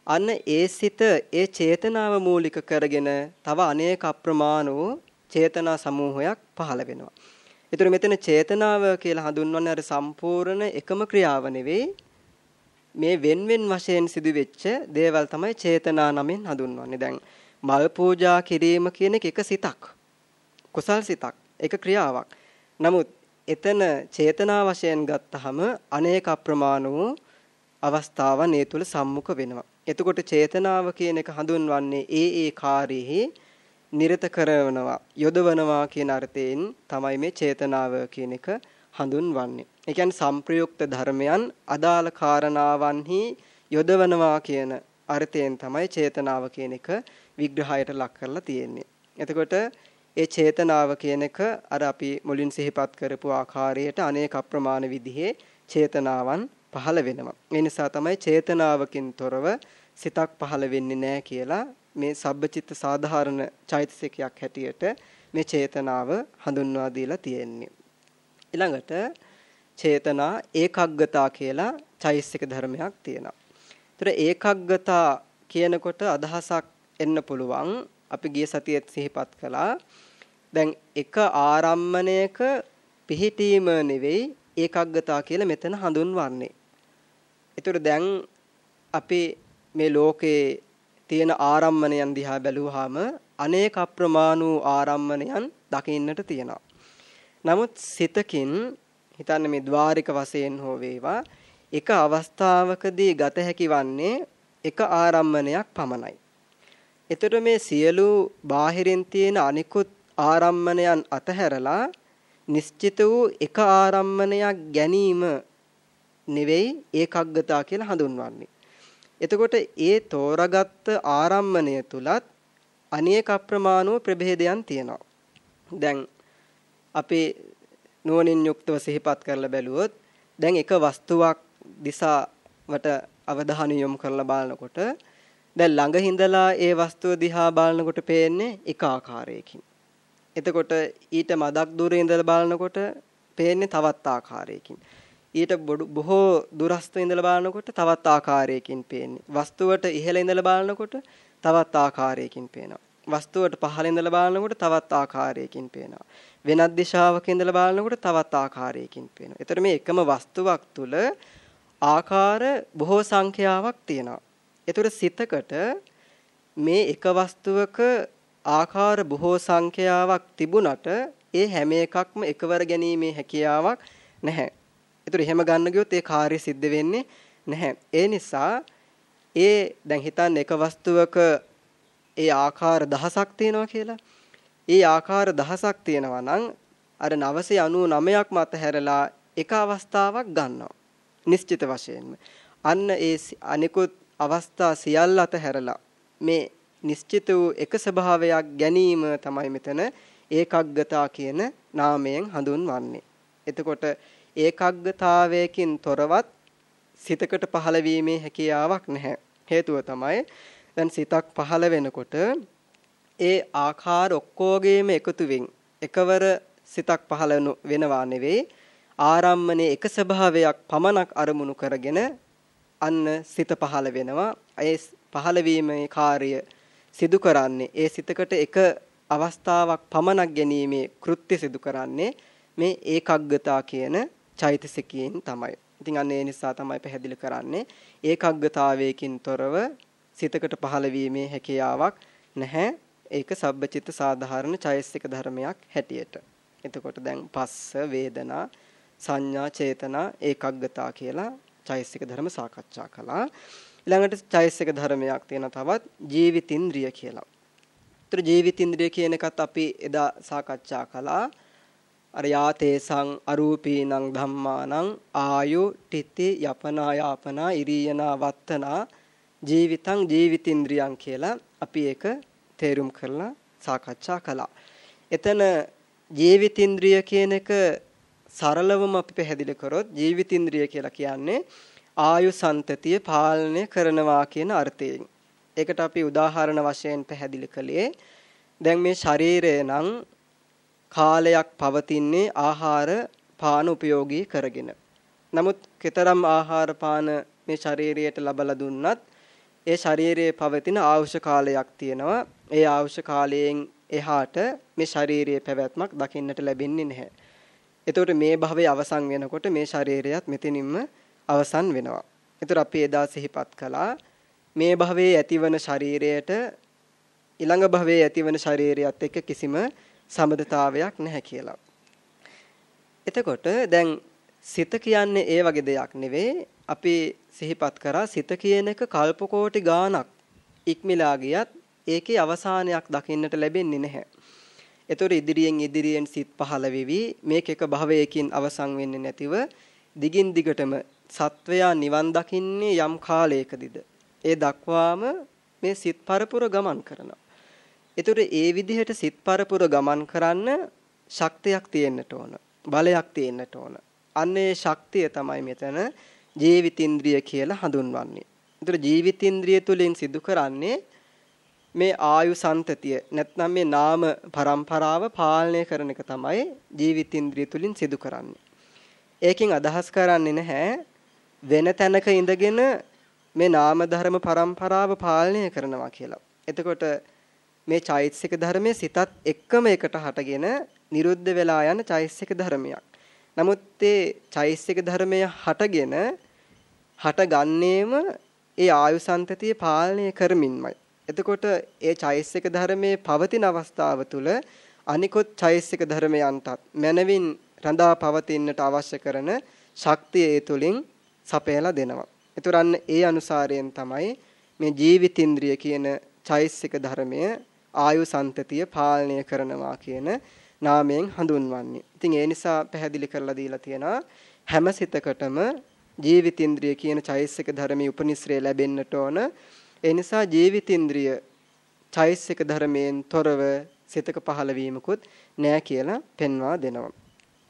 අන්න ඒ සිත ඒ චේතනාව මූලික කරගෙන තව අනේක අප්‍රමාණ වූ චේතනා සමූහයක් පහළ වෙනවා. ඒතර මෙතන චේතනාව කියලා හඳුන්වන්නේ අර සම්පූර්ණ එකම ක්‍රියාව නෙවෙයි මේ වෙන් වෙන් වශයෙන් සිදුවෙච්ච දේවල් තමයි චේතනා නමින් හඳුන්වන්නේ. දැන් මල් පූජා කිරීම කියන එක එක සිතක්. කුසල් සිතක්. එක ක්‍රියාවක්. නමුත් එතන චේතනා වශයෙන් ගත්තහම අනේක අප්‍රමාණ වූ අවස්ථාවන් ඒ තුල සම්මුඛ වෙනවා. එතකොට චේතනාව කියන එක හඳුන්වන්නේ ඒ ඒ කාර්යෙහි නිරත කරනවා යොදවනවා කියන අර්ථයෙන් තමයි මේ චේතනාව කියන එක හඳුන්වන්නේ. ඒ කියන්නේ සංප්‍රයුක්ත ධර්මයන් අදාළ කාරණාවන්හි යොදවනවා කියන අර්ථයෙන් තමයි චේතනාව කියන එක විග්‍රහයට ලක් කරලා තියෙන්නේ. එතකොට ඒ චේතනාව කියන එක අර අපි මුලින් සිහිපත් කරපු ආකාරයට අනේක අප්‍රමාණ විදිහේ චේතනාවන් පහළ වෙනවා. ඒ නිසා තමයි චේතනාවකින් තොරව සිතක් පහළ වෙන්නේ නැහැ කියලා මේ සබ්බචිත්ත සාධාරණ චෛතසිකයක් හැටියට මේ චේතනාව හඳුන්වා දීලා තියෙන්නේ. ඊළඟට චේතනා ඒකග්ගතා කියලා චෛසික ධර්මයක් තියෙනවා. ඒතර ඒකග්ගතා කියනකොට අදහසක් එන්න පුළුවන්. අපි ගිය සතියේ සිහිපත් කළා. දැන් එක ආරම්මණයක පිහිටීම නෙවෙයි ඒකග්ගතා කියලා මෙතන හඳුන්වන්නේ. ඒතර දැන් අපි මේ ලෝකේ තියෙන ආරම්මණයන් දිහා බැලුවාම අනේක අප්‍රමාණ වූ ආරම්මණයන් දකින්නට තියෙනවා. නමුත් සිතකින් හිතන්නේ මේ ద్వාරික වශයෙන් හෝ වේවා එක අවස්ථාවකදී ගත හැකි වන්නේ එක ආරම්මණයක් පමණයි. එතකොට මේ සියලු බාහිරින් තියෙන අනිකුත් ආරම්මණයන් අතහැරලා නිශ්චිත වූ එක ආරම්මණයක් ගැනීම නෙවෙයි ඒකග්ගතා කියලා හඳුන්වන්නේ. එතකොට ඒ තෝරාගත් ආරම්මණය තුලත් අනේක අප්‍රමාණව ප්‍රභේදයන් තියෙනවා. දැන් අපේ නුවණින් යුක්තව සිහිපත් කරලා බැලුවොත් දැන් එක වස්තුවක් දිසාවට අවධානය යොමු කරලා බලනකොට දැන් ළඟ හිඳලා ඒ වස්තුව දිහා බලනකොට පේන්නේ එක ආකාරයකින්. එතකොට ඊට මදක් දුරේ ඉඳලා බලනකොට පේන්නේ තවත් ආකාරයකින්. ඊට බොහෝ දුරස්ත ඉඳලා බලනකොට තවත් ආකාරයකින් පේන්නේ. වස්තුවට ඉහළ ඉඳලා බලනකොට තවත් ආකාරයකින් පේනවා. වස්තුවට පහළ ඉඳලා බලනකොට තවත් ආකාරයකින් පේනවා. වෙනත් දිශාවක ඉඳලා බලනකොට තවත් ආකාරයකින් පේනවා. ඒතර මේ එකම වස්තුවක් තුල ආකාර බොහෝ සංඛ්‍යාවක් තියෙනවා. ඒතර සිතකට මේ එක වස්තුවක ආකාර බොහෝ සංඛ්‍යාවක් තිබුණට ඒ හැම එකක්ම එකවර ගැනීමේ හැකියාවක් නැහැ. ඒතර එහෙම ගන්න ගියොත් ඒ කාර්ය සිද්ධ වෙන්නේ නැහැ. ඒ නිසා ඒ දැන් හිතන්න එක වස්තුවක ඒ ආකාර දහසක් තියෙනවා කියලා. ඒ ආකාර දහසක් තියෙනවා නම් අර 999ක් මත හැරලා එක අවස්ථාවක් ගන්නවා. නිශ්චිත වශයෙන්ම. අන්න ඒ අනිකුත් අවස්ථා සියල්ල අතහැරලා මේ නිශ්චිත වූ එක ස්වභාවයක් ගැනීම තමයි මෙතන ඒකග්ගතා කියන නාමයෙන් හඳුන්වන්නේ. එතකොට ඒකග්ගතාවයකින් තොරවත් සිතකට පහළ වීමේ හැකියාවක් නැහැ. හේතුව තමයි දැන් සිතක් පහළ වෙනකොට ඒ ආකාර ඔක්කොගේම එකතුවෙන් එකවර සිතක් පහළ වෙනවා නෙවෙයි ආරම්මනේ එක ස්වභාවයක් පමණක් අරමුණු කරගෙන අන්න සිත පහළ වෙනවා. ඒ පහළ වීමේ කාර්ය සිදු කරන්නේ ඒ සිතකට එක අවස්ථාවක් පමණක් ගැනීමේ කෘත්‍ය සිදු කරන්නේ මේ ඒකග්ගතා කියන චෛතසිකයෙන් තමයි. ඉතින් අන්න ඒ නිසා තමයි පැහැදිලි කරන්නේ ඒකග්ගතාවයකින් තොරව සිතකට පහළ වීමේ හැකියාවක් නැහැ. ඒක සබ්බචිත්ත සාධාරණ චෛතසික ධර්මයක් හැටියට. එතකොට දැන් පස්ස වේදනා සංඥා චේතනා ඒකග්ගතා කියලා චෛතසික ධර්ම සාකච්ඡා කළා. ඊළඟට චෛතසික ධර්මයක් තියෙන තවත් ජීවිතින්ද්‍රිය කියලා. ඒතර ජීවිතින්ද්‍රිය කියන එකත් අපි එදා සාකච්ඡා කළා. අර යාතේසං අරූපීනං ධම්මානං ආයු තිති යපනා යාපනා ඉරියනා වත්තනා ජීවිතං ජීවිතින්ද්‍රියං කියලා අපි ඒක තේරුම් කරලා සාකච්ඡා කළා. එතන ජීවිතින්ද්‍රිය කියන එක සරලවම අපි පැහැදිලි කරොත් ජීවිතින්ද්‍රිය කියලා කියන්නේ ආයු සන්තතිය පාලනය කරනවා කියන අර්ථයෙන්. ඒකට අපි උදාහරණ වශයෙන් පැහැදිලි කළේ දැන් මේ ශරීරය නම් කාලයක් පවතින්නේ ආහාර පාන උපයෝගී කරගෙන. නමුත් කතරම් ආහාර පාන මේ ශරීරයට ලබලා දුන්නත් ඒ ශරීරයේ පවතින ආයුෂ කාලයක් තියෙනවා. ඒ ආයුෂ කාලයෙන් එහාට මේ ශාරීරියේ පැවැත්මක් දකින්නට ලැබෙන්නේ නැහැ. එතකොට මේ භවයේ අවසන් වෙනකොට මේ ශරීරයත් මෙතනින්ම අවසන් වෙනවා. ඒතර අපි එදා සිහිපත් කළා මේ භවයේ ඇතිවන ශරීරයට ඊළඟ භවයේ ඇතිවන ශරීරයත් එක්ක කිසිම සම්බන්ධතාවයක් නැහැ කියලා. එතකොට දැන් සිත කියන්නේ ඒ වගේ දෙයක් නෙවෙයි. අපි සිහිපත් කරා සිත කියන එක කල්ප කෝටි ගාණක් ඉක්මලා ගියත් ඒකේ අවසානයක් දකින්නට ලැබෙන්නේ නැහැ. ඒතර ඉදිරියෙන් ඉදිරියෙන් සිත් පහළ වෙවි මේක එක භවයකින් අවසන් වෙන්නේ නැතිව දිගින් දිගටම සත්වයා නිවන් දකින්නේ යම් කාලයකදීද ඒ දක්වාම මේ සිත් පරපුර ගමන් කරනවා. ඒතර ඒ විදිහට සිත් පරපුර ගමන් කරන්න ශක්තියක් තියෙන්නට ඕන. බලයක් තියෙන්නට ඕන. අන්න ඒ ශක්තිය තමයි මෙතන ජීවිතින්ද්‍රිය කියලා හඳුන්වන්නේ. ඒතර ජීවිතින්ද්‍රිය තුලින් සිදු කරන්නේ මේ ආයු සන්තතිය නැත්නම් මේ නාම પરම්පරාව පාලනය කරන එක තමයි ජීවිතින්ද්‍රිය තුලින් සිදු කරන්නේ. ඒකෙන් අදහස් කරන්නේ නැහැ වෙන තැනක ඉඳගෙන මේ නාම ධර්ම પરම්පරාව පාලනය කරනවා කියලා. එතකොට මේ චෛතසික ධර්මයේ සිතත් එක්කම එකට හටගෙන නිරුද්ධ වෙලා යන චෛතසික ධර්මයක්. නමුත් ඒ චෛතසික ධර්මය හටගෙන හටගන්නේම ඒ ආයු සන්තතිය පාලනය කරමින්මයි. එතකොට ඒ චෛසික ධර්මයේ පවතින අවස්ථාව තුළ අනිකොත් චෛසික ධර්මයන්ටත් මනවින් රඳා පවතින්නට අවශ්‍ය කරන ශක්තිය ඒ තුලින් සපයලා දෙනවා. ඒතරන්න ඒ අනුසාරයෙන් තමයි මේ ජීවිතින්ද්‍රිය කියන චෛසික ධර්මය ආයු සන්තතිය පාලනය කරනවා කියන නාමයෙන් හඳුන්වන්නේ. ඉතින් ඒ නිසා පැහැදිලි කරලා දීලා තියෙනවා හැම සිතකටම ජීවිතින්ද්‍රිය කියන චෛසික ධර්මයේ උපනිශ්‍රේ ලැබෙන්නට ඕන. ඒ නිසා ජීවිතින්ද්‍රිය චෛසික ධර්මයෙන් තොරව සිතක පහළ වීමකුත් නෑ කියලා පෙන්වා දෙනවා.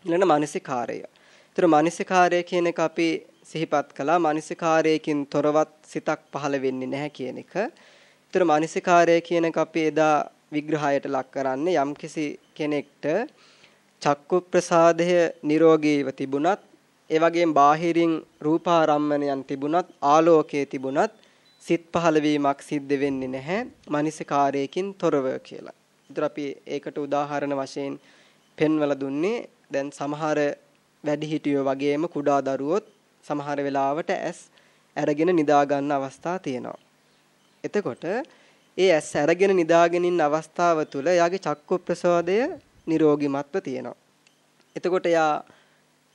ඊළඟ මානසිකාරය. ඒතර මානසිකාරය කියන එක අපි සිහිපත් කළා. මානසිකාරයකින් තොරවත් සිතක් පහළ වෙන්නේ නැහැ කියන එක. ඒතර මානසිකාරය කියන එක අපි එදා විග්‍රහයට ලක් කරන්නේ යම්කිසි කෙනෙක්ට චක්කු ප්‍රසාදය නිරෝගීව තිබුණත් ඒ වගේම බාහිරින් රූපාරම්මණයන් තිබුණත් ආලෝකයේ තිබුණත් සිත් පහළ වීමක් සිද්ධ වෙන්නේ නැහැ මානසිකාරයකින් තොරව කියලා. ඒතර අපි ඒකට උදාහරණ වශයෙන් පෙන්වලා දුන්නේ දැන් සමහර වැඩිහිටියෝ වගේම කුඩා දරුවොත් සමහර වෙලාවට ඇස් අරගෙන නිදා ගන්න අවස්ථා තියෙනවා. එතකොට ඒ ඇස් අරගෙන නිදාගෙන ඉන්න අවස්ථාව තුළ එයාගේ චක්කු ප්‍රසවාදය නිරෝගිමත්ව තියෙනවා. එතකොට එයා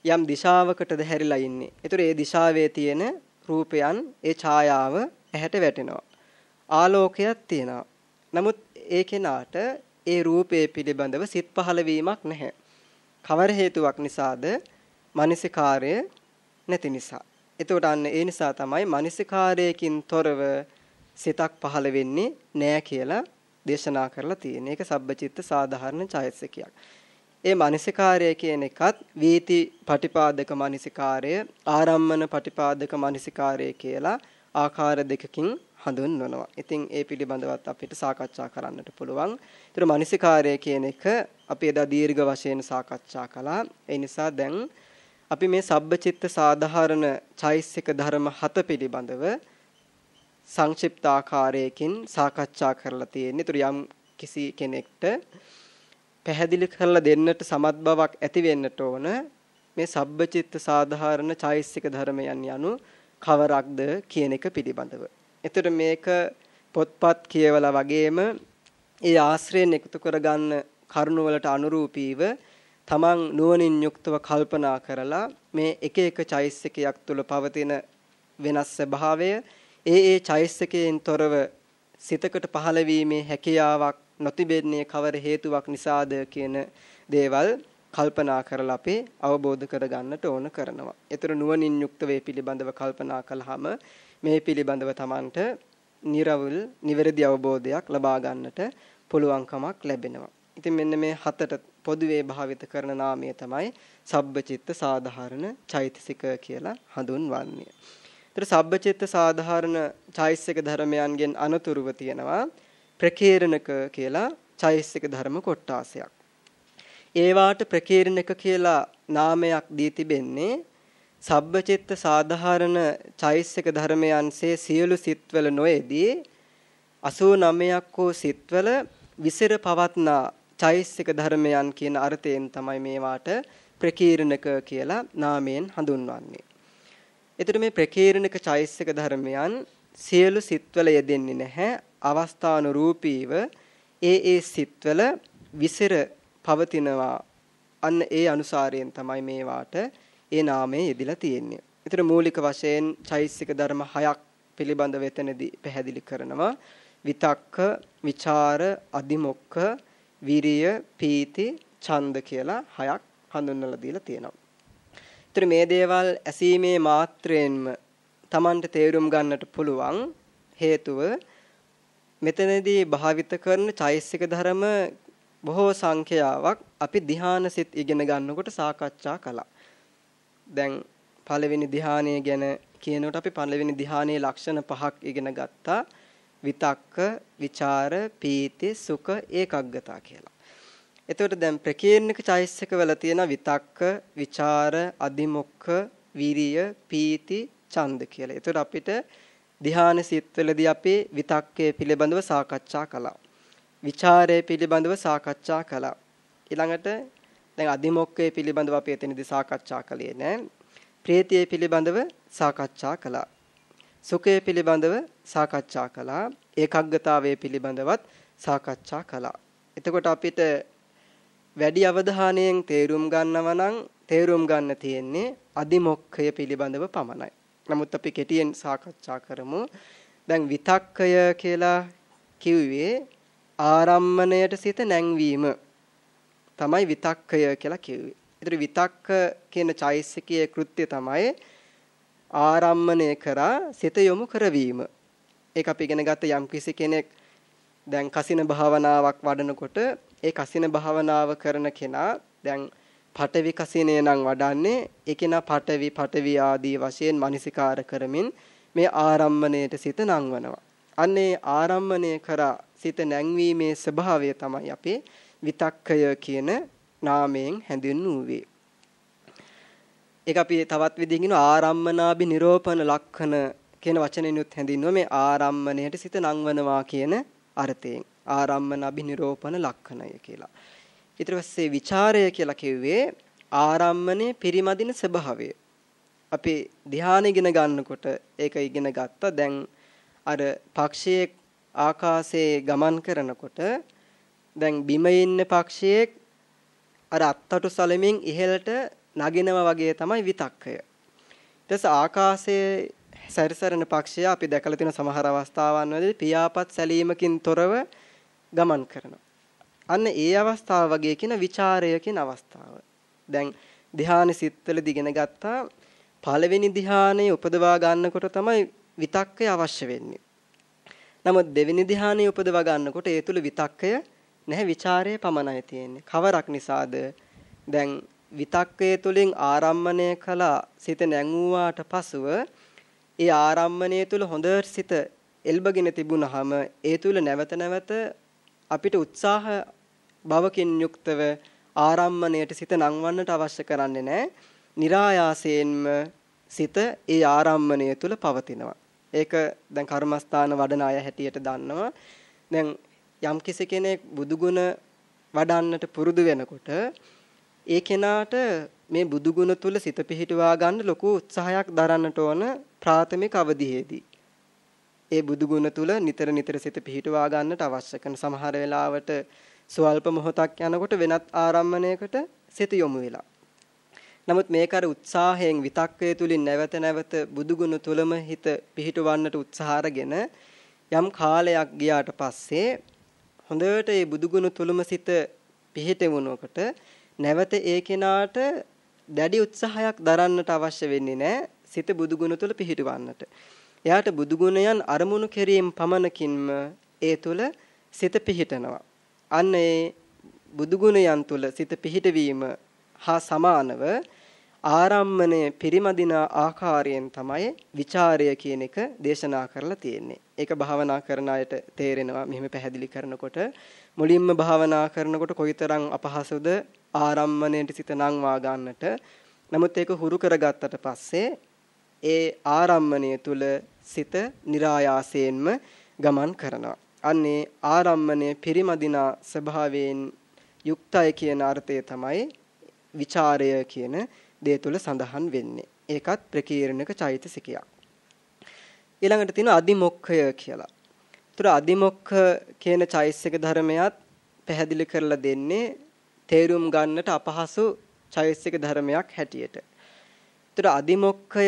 යම් දිශාවකටද හැරිලා ඉන්නේ. ඒතර ඒ දිශාවේ තියෙන රූපයන් ඒ ඡායාව ඇහැට වැටෙනවා. ආලෝකයක් තියෙනවා. නමුත් ඒ කෙනාට ඒ රූපේ පිළිබඳව සිත් පහළ වීමක් නැහැ. කවර හේතුවක් නිසාද? මානසිකාර්ය නැති නිසා. එතකොට අන්න ඒ නිසා තමයි මානසිකාර්යයෙන් තොරව සිතක් පහළ වෙන්නේ නෑ කියලා දේශනා කරලා තියෙන්නේ. ඒක සබ්බචිත්ත සාධාරණ චෛතසිකයක්. ඒ මානසිකාර්ය කියන එකත් වීති පටිපාදක මානසිකාර්ය, ආරම්මන පටිපාදක මානසිකාර්ය කියලා ආකාර දෙකකින් හඳුන්වනවා. ඉතින් ඒ පිළිබඳවත් අපිට සාකච්ඡා කරන්නට පුළුවන්. ඒතර මානසිකාර්ය කියන එක අපි එදා දීර්ඝ වශයෙන් සාකච්ඡා කළා. ඒ නිසා දැන් අපි මේ සබ්බචිත්ත සාධාරණ චෛසික ධර්ම හත පිළිබඳව සංක්ෂිප්ත ආකාරයකින් සාකච්ඡා කරලා තියෙන්නේ. ඒතර යම් කිසි කෙනෙක්ට පැහැදිලි කරලා දෙන්නට සමත් බවක් ඇති වෙන්නට ඕන මේ සබ්බචිත්ත සාධාරණ චෛසික ධර්මයන් යනු කවරක්ද කියන එක පිළිබඳව. එතකොට මේක පොත්පත් කියවලා වගේම ඒ ආශ්‍රයෙන් එකතු කරගන්න කරුණ වලට අනුරූපීව තමන් නුවණින් යුක්තව කල්පනා කරලා මේ එක එක චෛසිකයක් තුල පවතින වෙනස් ස්වභාවය ඒ ඒ චෛසිකයෙන් තොරව සිතකට පහළ වීමේ හැකියාවක් නොතිබෙන්නේ කවර හේතුවක් නිසාද කියන දේවල් කල්පනා කරලා අපි අවබෝධ කරගන්නට ඕන කරනවා. ඒතර නුවණින් යුක්ත වේ පිළිබඳව කල්පනා කළාම මේ පිළිබඳව Tamanට නිර්වුල් නිවැරදි අවබෝධයක් ලබා ගන්නට පුළුවන්කමක් ලැබෙනවා. ඉතින් මෙන්න මේ හතට පොදුවේ භාවිත කරන නාමය තමයි සබ්බචිත්ත සාධාරණ චෛතසික කියලා හඳුන්වන්නේ. ඒතර සබ්බචිත්ත සාධාරණ චෛතසික ධර්මයන්ගෙන් අනතුරුව තියෙනවා ප්‍රකීර්ණක කියලා චෛතසික ධර්ම කොටාසයක්. ඒවාට ප්‍රකීර්ණක කියලා නාමයක් දී තිබෙන්නේ සබ්බචිත්ත සාධාරණ චෛතසික ධර්මයන්සේ සියලු සිත්වල නොයේදී 89ක් වූ සිත්වල විසිර පවත්නා චෛතසික ධර්මයන් කියන අර්ථයෙන් තමයි මේවාට ප්‍රකීර්ණක කියලා නාමයෙන් හඳුන්වන්නේ. එතකොට මේ ප්‍රකීර්ණක චෛතසික ධර්මයන් සියලු සිත්වල යෙදෙන්නේ නැහැ. අවස්ථානුරූපීව ඒ ඒ සිත්වල විසිර පවතිනවා. අන්න ඒ අනුසාරයෙන් තමයි මේවාට ඒ නාමය යෙදিলা තියෙන්නේ. ඒතර මූලික වශයෙන් චෛතසික ධර්ම හයක් පිළිබඳව එතනදී පැහැදිලි කරනවා. විතක්ක, විචාර, අදිමොක්ඛ, විරිය, පීති, ඡන්ද කියලා හයක් හඳුන්වලා දීලා තියෙනවා. ඒතර මේ දේවල් ඇසීමේ මාත්‍රයෙන්ම Tamanට තේරුම් ගන්නට පුළුවන් හේතුව මෙතනදී භාවිත කරන චෛසික ධර්ම බොහෝ සංඛ්‍යාවක් අපි ධ්‍යාන සිත් ඉගෙන ගන්නකොට සාකච්ඡා කළා. දැන් පළවෙනි ධ්‍යානය ගැන කියනකොට අපි පළවෙනි ධ්‍යානයේ ලක්ෂණ පහක් ඉගෙන ගත්තා. විතක්ක, ਵਿਚාර, පීති, සුඛ, ඒකග්ගතා කියලා. එතකොට දැන් ප්‍රකීර්ණක චෛසික වල තියෙන විතක්ක, ਵਿਚාර, අදිමොක්ඛ, විරිය, පීති, ඡන්ද කියලා. එතකොට අපිට ධ්‍යාන සිත්වලදී අපි විතක්කය පිළිබඳව සාකච්ඡා කළා. විචාරය පිළිබඳව සාකච්ඡා කළා. ඊළඟට දැන් අදිමොක්ඛය පිළිබඳව අපි එතනදී සාකච්ඡා කළේ නෑ. ප්‍රීතිය පිළිබඳව සාකච්ඡා කළා. සුඛය පිළිබඳව සාකච්ඡා කළා. ඒකග්ගතාවය පිළිබඳවත් සාකච්ඡා කළා. එතකොට අපිට වැඩි අවධානයෙන් තේරුම් ගන්නව නම් තේරුම් ගන්න තියෙන්නේ අදිමොක්ඛය පිළිබඳව පමණයි. නමුත් අපි කෙටියෙන් සාකච්ඡා කරමු. දැන් විතක්කය කියලා කිව්වේ ආරම්මණයට සිත නැංවීම තමයි විතක්කය කියලා කිව්වේ. ඒතර විතක්ක කියන චෛසිකයේ කෘත්‍ය තමයි ආරම්මණය කරා සිත යොමු කරවීම. ඒක අපි ඉගෙන ගත්ත යම්කිසි කෙනෙක් දැන් කසින භාවනාවක් වඩනකොට ඒ කසින භාවනාව කරන කෙනා දැන් පටවි කසිනේ නම් වඩන්නේ ඒ කෙනා පටවි පටවි ආදී වශයෙන් මනසිකාර කරමින් මේ ආරම්මණයට සිත නංවනවා. අන්නේ ආරම්මණය කරා සිත නැංවීමේ ස්වභාවය තමයි අපේ විතක්කය කියන නාමයෙන් හැඳින්වුවේ. ඒක අපි තවත් විදිහකින් ආරම්මනාභි නිරෝපණ ලක්ෂණ කියන වචනෙනුත් හැඳින්වුවා මේ ආරම්මණයට සිත නංවනවා කියන අර්ථයෙන්. ආරම්මන අභිනිරෝපණ ලක්ෂණය කියලා. ඊට පස්සේ ਵਿਚාරය කියලා කිව්වේ ආරම්මනේ පිරිමදින ස්වභාවය. අපි ධ්‍යාන ඉගෙන ගන්නකොට ඒක ඉගෙන ගත්තා. දැන් අර පක්ෂයේ ආකාශයේ ගමන් කරනකොට දැන් බිම ඉන්න පක්ෂයේ අර අත්තටු සලමින් ඉහළට නගිනවා වගේ තමයි විතක්කය. ඊටස ආකාශයේ සැරිසරන පක්ෂය අපි දැකලා තියෙන සමහර අවස්ථාවන්වලදී පියාපත් සැලීමකින් තොරව ගමන් කරනවා. අන්න ඒ අවස්ථාව වගේ කියන ਵਿਚාරය කියන අවස්ථාව. දැන් ධ්‍යාන සිත්වල දිගෙන ගත්තා පළවෙනි ධ්‍යානයේ උපදවා ගන්නකොට තමයි විතක්කය අවශ්‍ය වෙන්නේ. නමුත් දෙවෙනි ධ්‍යානයේ උපදවා ගන්නකොට ඒ තුල විතක්කය නැහැ ਵਿਚාරයේ පමණයි තියෙන්නේ. කවරක් නිසාද? දැන් විතක්කය තුලින් ආරම්මණය කළා සිත නැංගුවාට පසුව ඒ ආරම්මණය තුල හොඳට සිත එල්බගෙන තිබුණාම ඒ තුල නැවත නැවත අපිට උත්සාහ බවකින් යුක්තව ආරම්මණයට සිත නංවන්නට අවශ්‍ය කරන්නේ නැහැ. નિરાයාසයෙන්ම සිත ඒ ආරම්මණය තුල පවතිනවා. ඒක දැන් කර්මස්ථාන වඩන අය හැටියට දන්නවා. දැන් යම් කිසි කෙනෙක් බුදුගුණ වඩන්නට පුරුදු වෙනකොට ඒ කෙනාට මේ බුදුගුණ තුල සිත පිහිටුවා ගන්න ලොකු උත්සාහයක් දරන්නට ඕන ප්‍රාථමික අවධියේදී. ඒ බුදු ගුණ තුල නිතර නිතර සිත පිහිටුවා ගන්නට අවශ්‍ය කරන සමහර වෙලාවට ස්වල්ප මොහොතක් යනකොට වෙනත් ආරම්මණයකට සිත යොමු වෙලා. නමුත් මේක අර උත්සාහයෙන් විතක්කය තුලින් නැවත නැවත බුදු ගුණ තුලම හිත පිහිටවන්නට උත්සාහ යම් කාලයක් ගියාට පස්සේ හොඳට මේ බුදු ගුණ තුලම සිත පිහිටවුණොකට නැවත ඒ කෙනාට දැඩි උත්සාහයක් දරන්නට අවශ්‍ය වෙන්නේ නැහැ සිත බුදු ගුණ තුල පිහිටවන්නට. එයාට බුදු ගුණයන් අරමුණු කිරීම පමණකින්ම ඒ තුල සිත පිහිටනවා. අන්න ඒ බුදු ගුණයන් තුල සිත පිහිටවීම හා සමානව ආරම්මණය පිරිමදිනා ආකාරයෙන් තමයි ਵਿਚාරය කියන එක දේශනා කරලා තියෙන්නේ. ඒක භාවනා කරන අයට තේරෙනවා මෙහෙම පැහැදිලි කරනකොට මුලින්ම භාවනා කරනකොට කොයිතරම් අපහසුද ආරම්මණයට සිත නංවා ගන්නට. නමුත් ඒක හුරු කරගත්තට පස්සේ ඒ ආරම්මණය තුල සිත નિરાයාසයෙන්ම ගමන් කරනවා. අන්නේ ආරම්මණය පිරිමදිනා ස්වභාවයෙන් යුක්තය කියන අර්ථය තමයි විචාරය කියන දේ තුල සඳහන් වෙන්නේ. ඒකත් ප්‍රකීර්ණක චෛතසිකයක්. ඊළඟට තියෙන අදිමොක්ඛය කියලා. ඒතර අදිමොක්ඛ කියන චෛතසික ධර්මයක් පැහැදිලි කරලා දෙන්නේ තේරුම් ගන්නට අපහසු චෛතසික ධර්මයක් හැටියට. ඒතර අදිමොක්ඛය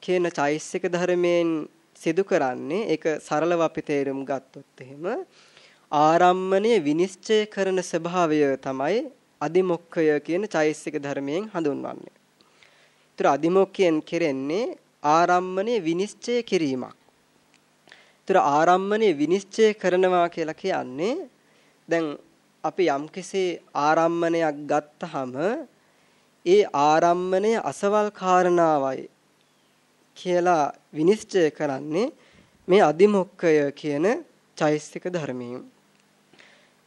කියන චෛතසික ධර්මයෙන් සිදු කරන්නේ ඒක සරලව අපි තේරුම් ගත්තොත් එහෙම ආරම්මණය විනිශ්චය කරන ස්වභාවය තමයි අදිමොක්ඛය කියන චෛතසික ධර්මයෙන් හඳුන්වන්නේ. ඒතර අදිමොක්ඛයෙන් කෙරෙන්නේ ආරම්මණය විනිශ්චය කිරීමක්. ඒතර ආරම්මණය විනිශ්චය කරනවා කියලා කියන්නේ දැන් අපි යම්කිසි ආරම්මණයක් ගත්තාම ඒ ආරම්මණය අසවල් කාරණාවයි කියලා විනිශ්චය කරන්නේ මේ අදිමොක්කය කියන චෛසික ධර්මයෙන්.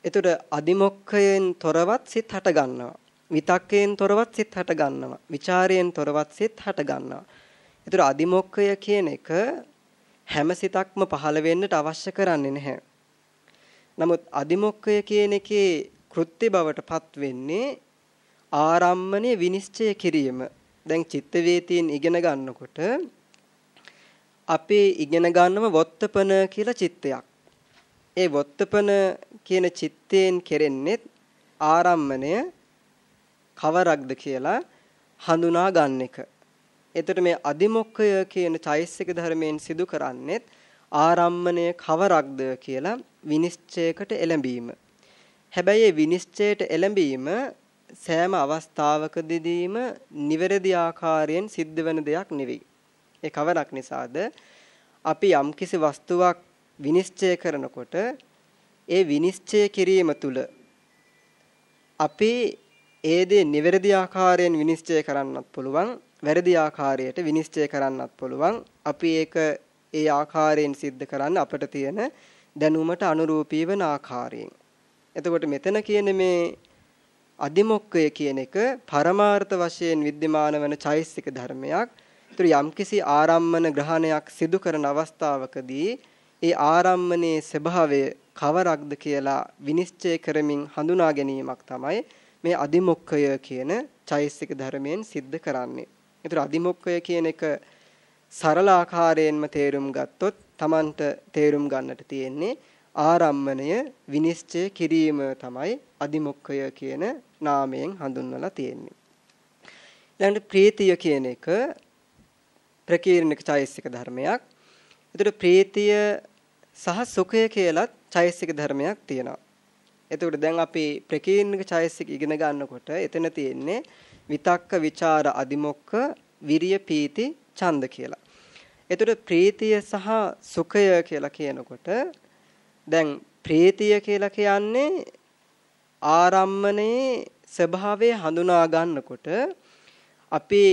එතකොට අදිමොක්කයෙන් තොරවත් සිත් හට ගන්නවා. විතක්කයෙන් තොරවත් සිත් හට ගන්නවා. ਵਿਚාරයෙන් තොරවත් සිත් හට ගන්නවා. එතකොට අදිමොක්කය කියන එක හැම සිතක්ම පහළ වෙන්නට අවශ්‍ය කරන්නේ නැහැ. නමුත් අදිමොක්කය කියන එකේ කෘත්‍ය බවට පත් වෙන්නේ ආරම්මණය විනිශ්චය කිරීම. දැන් චිත්ත වේතියෙන් ඉගෙන ගන්නකොට අපි ඉගෙන ගන්නව වොත්තපන කියලා චිත්තයක්. ඒ වොත්තපන කියන චිත්තයෙන් කෙරෙන්නේ ආරම්මණය කවරක්ද කියලා හඳුනා ගන්න එක. එතකොට මේ අදිමොක්කය කියන චෛසික ධර්මයෙන් සිදු කරන්නේත් ආරම්මණය කවරක්ද කියලා විනිශ්චයකට එළඹීම. හැබැයි මේ විනිශ්චයට එළඹීම සෑම අවස්ථාවකදීම නිවැරදි ආකාරයෙන් සිද්ධ වෙන දෙයක් නෙවෙයි. ඒ කවරක් නිසාද අපි යම්කිසි වස්තුවක් විනිශ්චය කරනකොට ඒ විනිශ්චය කිරීම තුළ අපි ඒ දේ නිවැරදි ආකාරයෙන් විනිශ්චය කරන්නත් පුළුවන් වැරදි ආකාරයට විනිශ්චය කරන්නත් පුළුවන් අපි ඒක ඒ ආකාරයෙන් सिद्ध කරන්න අපිට තියෙන දැනුමට අනුරූපී වන ආකාරයෙන් එතකොට මෙතන කියන මේ අදිමොක්කය කියන එක පරමාර්ථ වශයෙන් विद्यमान වන චෛසික ධර්මයක්. ඒතර යම්කිසි ආරම්මන ග්‍රහණයක් සිදු කරන අවස්ථාවකදී ඒ ආරම්මනේ ස්වභාවය කවරක්ද කියලා විනිශ්චය කරමින් හඳුනා ගැනීමක් තමයි මේ අදිමොක්කය කියන චෛසික ධර්මයෙන් සිද්ධ කරන්නේ. ඒතර අදිමොක්කය කියන එක සරල ආකාරයෙන්ම තේරුම් ගත්තොත් Tamanට තේරුම් ගන්නට තියෙන්නේ ආරම්මණය විනිශ්චය කිරීම තමයි අදිමොක්කය කියන නාමයෙන් හඳුන්වලා තියෙන්නේ. ඊළඟට ප්‍රීතිය කියන එක ප්‍රකීර්ණක චෛසික ධර්මයක්. ඒතර ප්‍රීතිය සහ සුඛය කියලා චෛසික ධර්මයක් තියෙනවා. එතකොට දැන් අපි ප්‍රකීර්ණක චෛසික ඉගෙන ගන්නකොට එතන තියෙන්නේ විතක්ක ਵਿਚාර අදිමොක්ක විරිය පීති ඡන්ද කියලා. එතකොට ප්‍රීතිය සහ සුඛය කියලා කියනකොට දැන් ප්‍රීතිය කියලා කියන්නේ ආරම්මණයේ ස්වභාවය හඳුනා ගන්නකොට අපි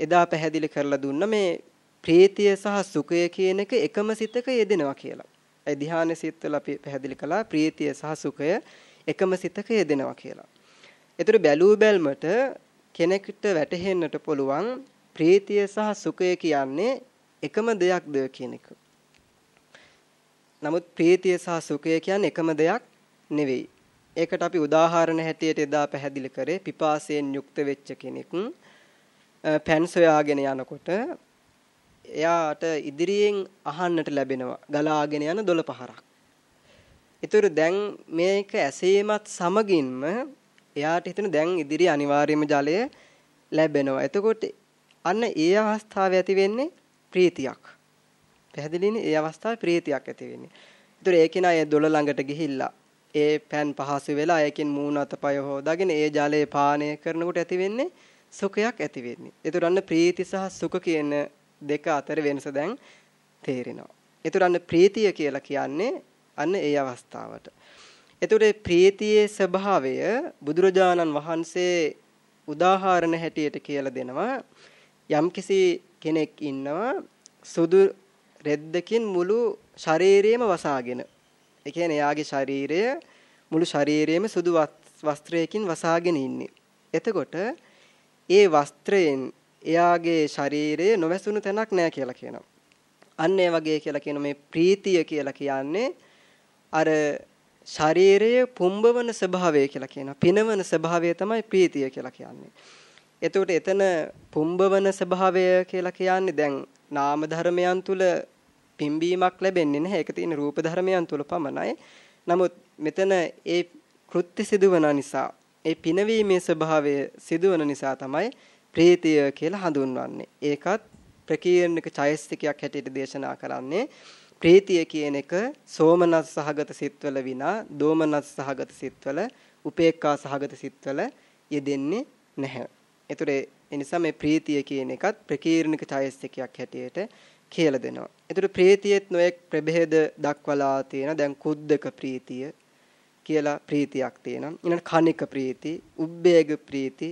එදා පැහැදිලි කරලා දුන්න මේ ප්‍රීතිය සහ සුඛය කියන එක එකම සිතක යෙදෙනවා කියලා. ඒ ධ්‍යාන සිත්වල අපි පැහැදිලි කළා ප්‍රීතිය සහ සුඛය එකම සිතක යෙදෙනවා කියලා. ඒතර බැලූ බැල්මට කෙනෙකුට වැටහෙන්නට පුළුවන් ප්‍රීතිය සහ සුඛය කියන්නේ එකම දෙයක්ද කියන එක. නමුත් ප්‍රීතිය සහ සුඛය කියන්නේ එකම දෙයක් නෙවෙයි. ඒකට අපි උදාහරණ හැටියට එදා පැහැදිලි කරේ පිපාසයෙන් යුක්ත වෙච්ච කෙනෙක් පැන් සොයාගෙන යනකොට එයාට ඉදිරියෙන් අහන්නට ලැබෙනවා ගලාගෙන යන දොළ පහරක්. ඒතර දැන් මේක ඇසීමත් සමගින්ම එයාට හිතෙන දැන් ඉදිරිය අනිවාර්යයෙන්ම ජලය ලැබෙනවා. එතකොට අන්න ඒ අවස්ථාවේ ඇති වෙන්නේ ප්‍රීතියක්. පැහැදිලිනේ ඒ අවස්ථාවේ ප්‍රීතියක් ඇති වෙන්නේ. ඒතර ඒකේන අය දොළ ළඟට ගිහිල්ලා ඒ පෑන් පහසු වෙලා ඒකෙන් මූණ අතපය හොදාගෙන ඒ ජලය පානය කරනකොට ඇති වෙන්නේ සුඛයක් ඇති වෙන්නේ. ඒතර අන්න ප්‍රීති සහ සුඛ කියන දෙක අතර වෙනස දැන් තේරෙනවා. ඒතර අන්න ප්‍රීතිය කියලා කියන්නේ අන්න ඒ අවස්ථාවට. එතකොට ප්‍රීතියේ ස්වභාවය බුදුරජාණන් වහන්සේ උදාහරණ හැටියට කියලා දෙනවා යම්කිසි කෙනෙක් ඉන්නවා සුදු රෙද්දකින් මුළු ශරීරයම වසාගෙන. ඒ කියන්නේ එයාගේ ශරීරය මුළු ශරීරයම සුදු වස්ත්‍රයකින් වසාගෙන ඉන්නේ. එතකොට ඒ වස්ත්‍රයෙන් එයාගේ ශරීරය නොවැසුණු තැනක් නැහැ කියලා කියනවා. අන්න ඒ වගේ කියලා කියන මේ ප්‍රීතිය කියලා කියන්නේ අර ශරීරයේ පුම්බවන ස්වභාවය කියලා කියනවා. පිනවන ස්වභාවය තමයි ප්‍රීතිය කියලා කියන්නේ. එතකොට එතන පුම්බවන ස්වභාවය කියලා කියන්නේ දැන් නාම ධර්මයන් තුල පිම්බීමක් ලැබෙන්නේ නැහැ. ඒක තියෙන රූප ධර්මයන් තුල පමණයි. නමුත් මෙතන ඒ කෘත්‍ය සිදුවන නිසා ඒ පිනවීමේ ස්වභාවය සිදුවන නිසා තමයි ප්‍රීතිය කියලා හඳුන්වන්නේ. ඒකත් ප්‍රකීර්ණක චෛසිකයක් හැටියට දේශනා කරන්නේ ප්‍රීතිය කියන එක සෝමනස් සහගත සිත්වල විනා දෝමනස් සහගත සිත්වල උපේක්ඛා සහගත සිත්වල යෙදෙන්නේ නැහැ. ඒතර ඒ නිසා මේ ප්‍රීතිය කියන එකත් ප්‍රකීර්ණක චෛසිකයක් හැටියට කියලා දෙනවා. ඒතර ප්‍රීතියෙත් නොඑක් ප්‍රභේද දක්වලා තියෙන දැන් කුද්දක ප්‍රීතිය කියලා ප්‍රීතියක් තියෙනවා. ඊළඟ කනික ප්‍රීති, උබ්බේග ප්‍රීති,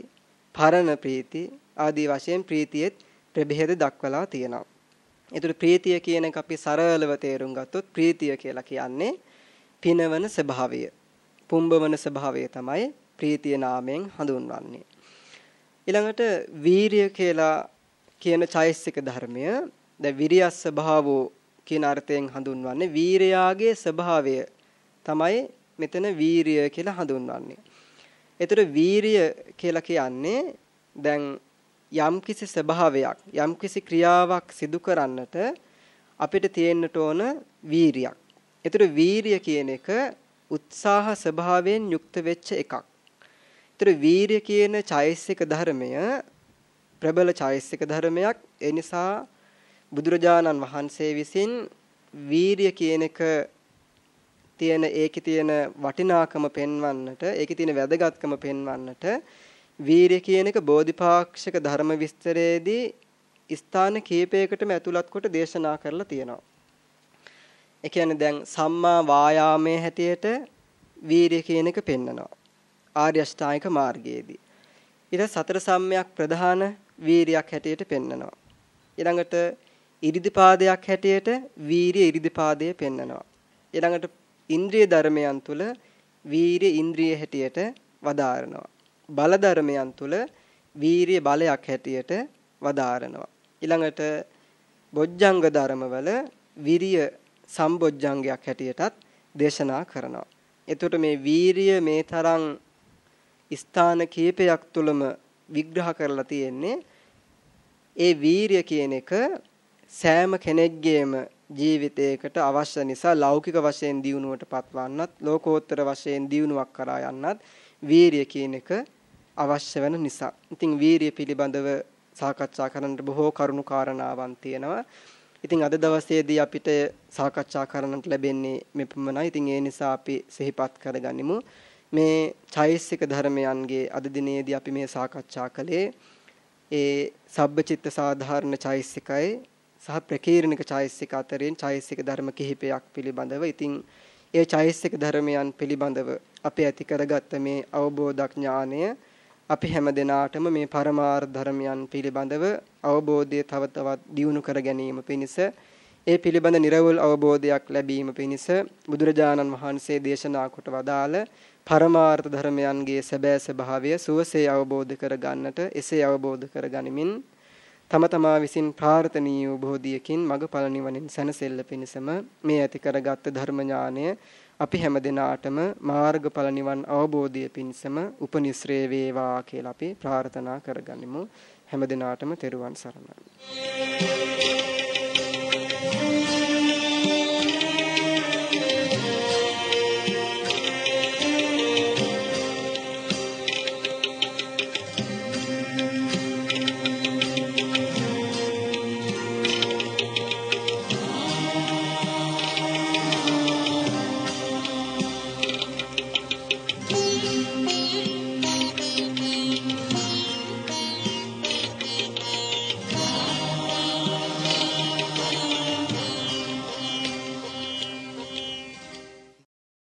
පරණ ප්‍රීති ආදී වශයෙන් ප්‍රීතියෙත් ප්‍රභේද දක්වලා තියෙනවා. ඒතර ප්‍රීතිය කියන එක අපි සරලව තේරුම් ගත්තොත් ප්‍රීතිය කියලා කියන්නේ පිනවන ස්වභාවය. පුම්බවන ස්වභාවය තමයි ප්‍රීතිය නාමයෙන් හඳුන්වන්නේ. ඊළඟට වීරිය කියලා කියන චෛසික ධර්මය දැන් විරියස් ස්වභාවෝ කියන අර්ථයෙන් හඳුන්වන්නේ වීරයාගේ ස්වභාවය තමයි මෙතන වීරිය කියලා හඳුන්වන්නේ. ඒතර වීරිය කියලා කියන්නේ දැන් යම්කිසි ස්වභාවයක් යම්කිසි ක්‍රියාවක් සිදු කරන්නට අපිට තියෙන්නට ඕන වීරියක්. ඒතර වීරිය කියන එක උත්සාහ ස්වභාවයෙන් යුක්ත වෙච්ච එකක්. ඒතර වීරිය කියන චෛසික ධර්මය ප්‍රබල චෛසික ධර්මයක්. ඒ නිසා බුදුරජාණන් වහන්සේ විසින් වීරිය කියන එක තියෙන ඒකේ තියෙන වටිනාකම පෙන්වන්නට ඒකේ තියෙන වැදගත්කම පෙන්වන්නට වීරිය කියන එක බෝධිපාක්ෂික ධර්ම විස්තරයේදී ස්ථාන කීපයකටම ඇතුළත් කොට දේශනා කරලා තියෙනවා. ඒ කියන්නේ දැන් සම්මා වායාමයේ හැටියට වීරිය කියන එක පෙන්නනවා. ආර්ය අෂ්ටාංගික මාර්ගයේදී. ඊට සතර සම්මයක් ප්‍රධාන වීරියක් හැටියට පෙන්නනවා. ඊළඟට ඉරිදිපාදයක් හැටියට වීරිය ඉරිදිපාදය පෙන්නනවා. ඊළඟට ඉන්ද්‍රිය ධර්මයන් තුල වීරිය ඉන්ද්‍රිය හැටියට වදාරනවා. බල ධර්මයන් තුල වීරිය බලයක් හැටියට වදාරනවා. ඊළඟට බොජ්ජංග ධර්මවල විරිය සම්බොජ්ජංගයක් හැටියටත් දේශනා කරනවා. එතකොට මේ වීරිය මේ තරම් ස්ථාන කීපයක් තුලම විග්‍රහ කරලා තියෙන්නේ ඒ වීරිය කියන එක සෑම කෙනෙක්ගේම ජීවිතයකට අවශ්‍ය නිසා ලෞකික වශයෙන් දියුණුවට පත්වන්නත් ලෝකෝත්තර වශයෙන් දියුණුවක් කරා යන්නත් වීරිය කියන එක අවශ්‍ය වෙන නිසා. ඉතින් වීරිය පිළිබඳව සාකච්ඡා කරන්නට බොහෝ කරුණු කාරණාවන් තියෙනවා. ඉතින් අද දවසේදී අපිට සාකච්ඡා කරන්නට ලැබෙන්නේ මෙපමණයි. ඉතින් ඒ නිසා අපි සිහිපත් කරගනිමු. මේ චෛසික ධර්මයන්ගේ අද දිනේදී අපි මේ සාකච්ඡා කළේ ඒ සබ්බචිත්ත සාධාරණ චෛසිකයි සහ ප්‍රකීර්ණික චෛසික අතරින් චෛසික ධර්ම කිහිපයක් පිළිබඳව. ඉතින් ඒ චෛසික ධර්මයන් පිළිබඳව අපි ඇති කරගත්ත මේ අවබෝධඥානය අපි හැම දිනාටම මේ පරමාර්ථ ධර්මයන් පිළිබඳව අවබෝධය තව තවත් දියුණු කර ගැනීම පිණිස ඒ පිළිබඳ නිර්වෘල් අවබෝධයක් ලැබීම පිණිස බුදුරජාණන් වහන්සේ දේශනා කොට වදාළ පරමාර්ථ ධර්මයන්ගේ සැබෑ ස්වභාවය සුවසේ අවබෝධ කර ගන්නට එසේ අවබෝධ කර ගනිමින් තම තමා විසින් ප්‍රාර්ථනීය බෝධියකින් මගඵල නිවනින් සැනසෙල්ල පිණිසම මේ ඇති කරගත් ධර්ම ඥානය අපි හැම දිනාටම මාර්ගඵල නිවන් අවබෝධය පිණිසම උපනිශ්‍රේ වේවා කියලා අපි ප්‍රාර්ථනා කරගනිමු. හැම දිනාටම තෙරුවන් සරණයි.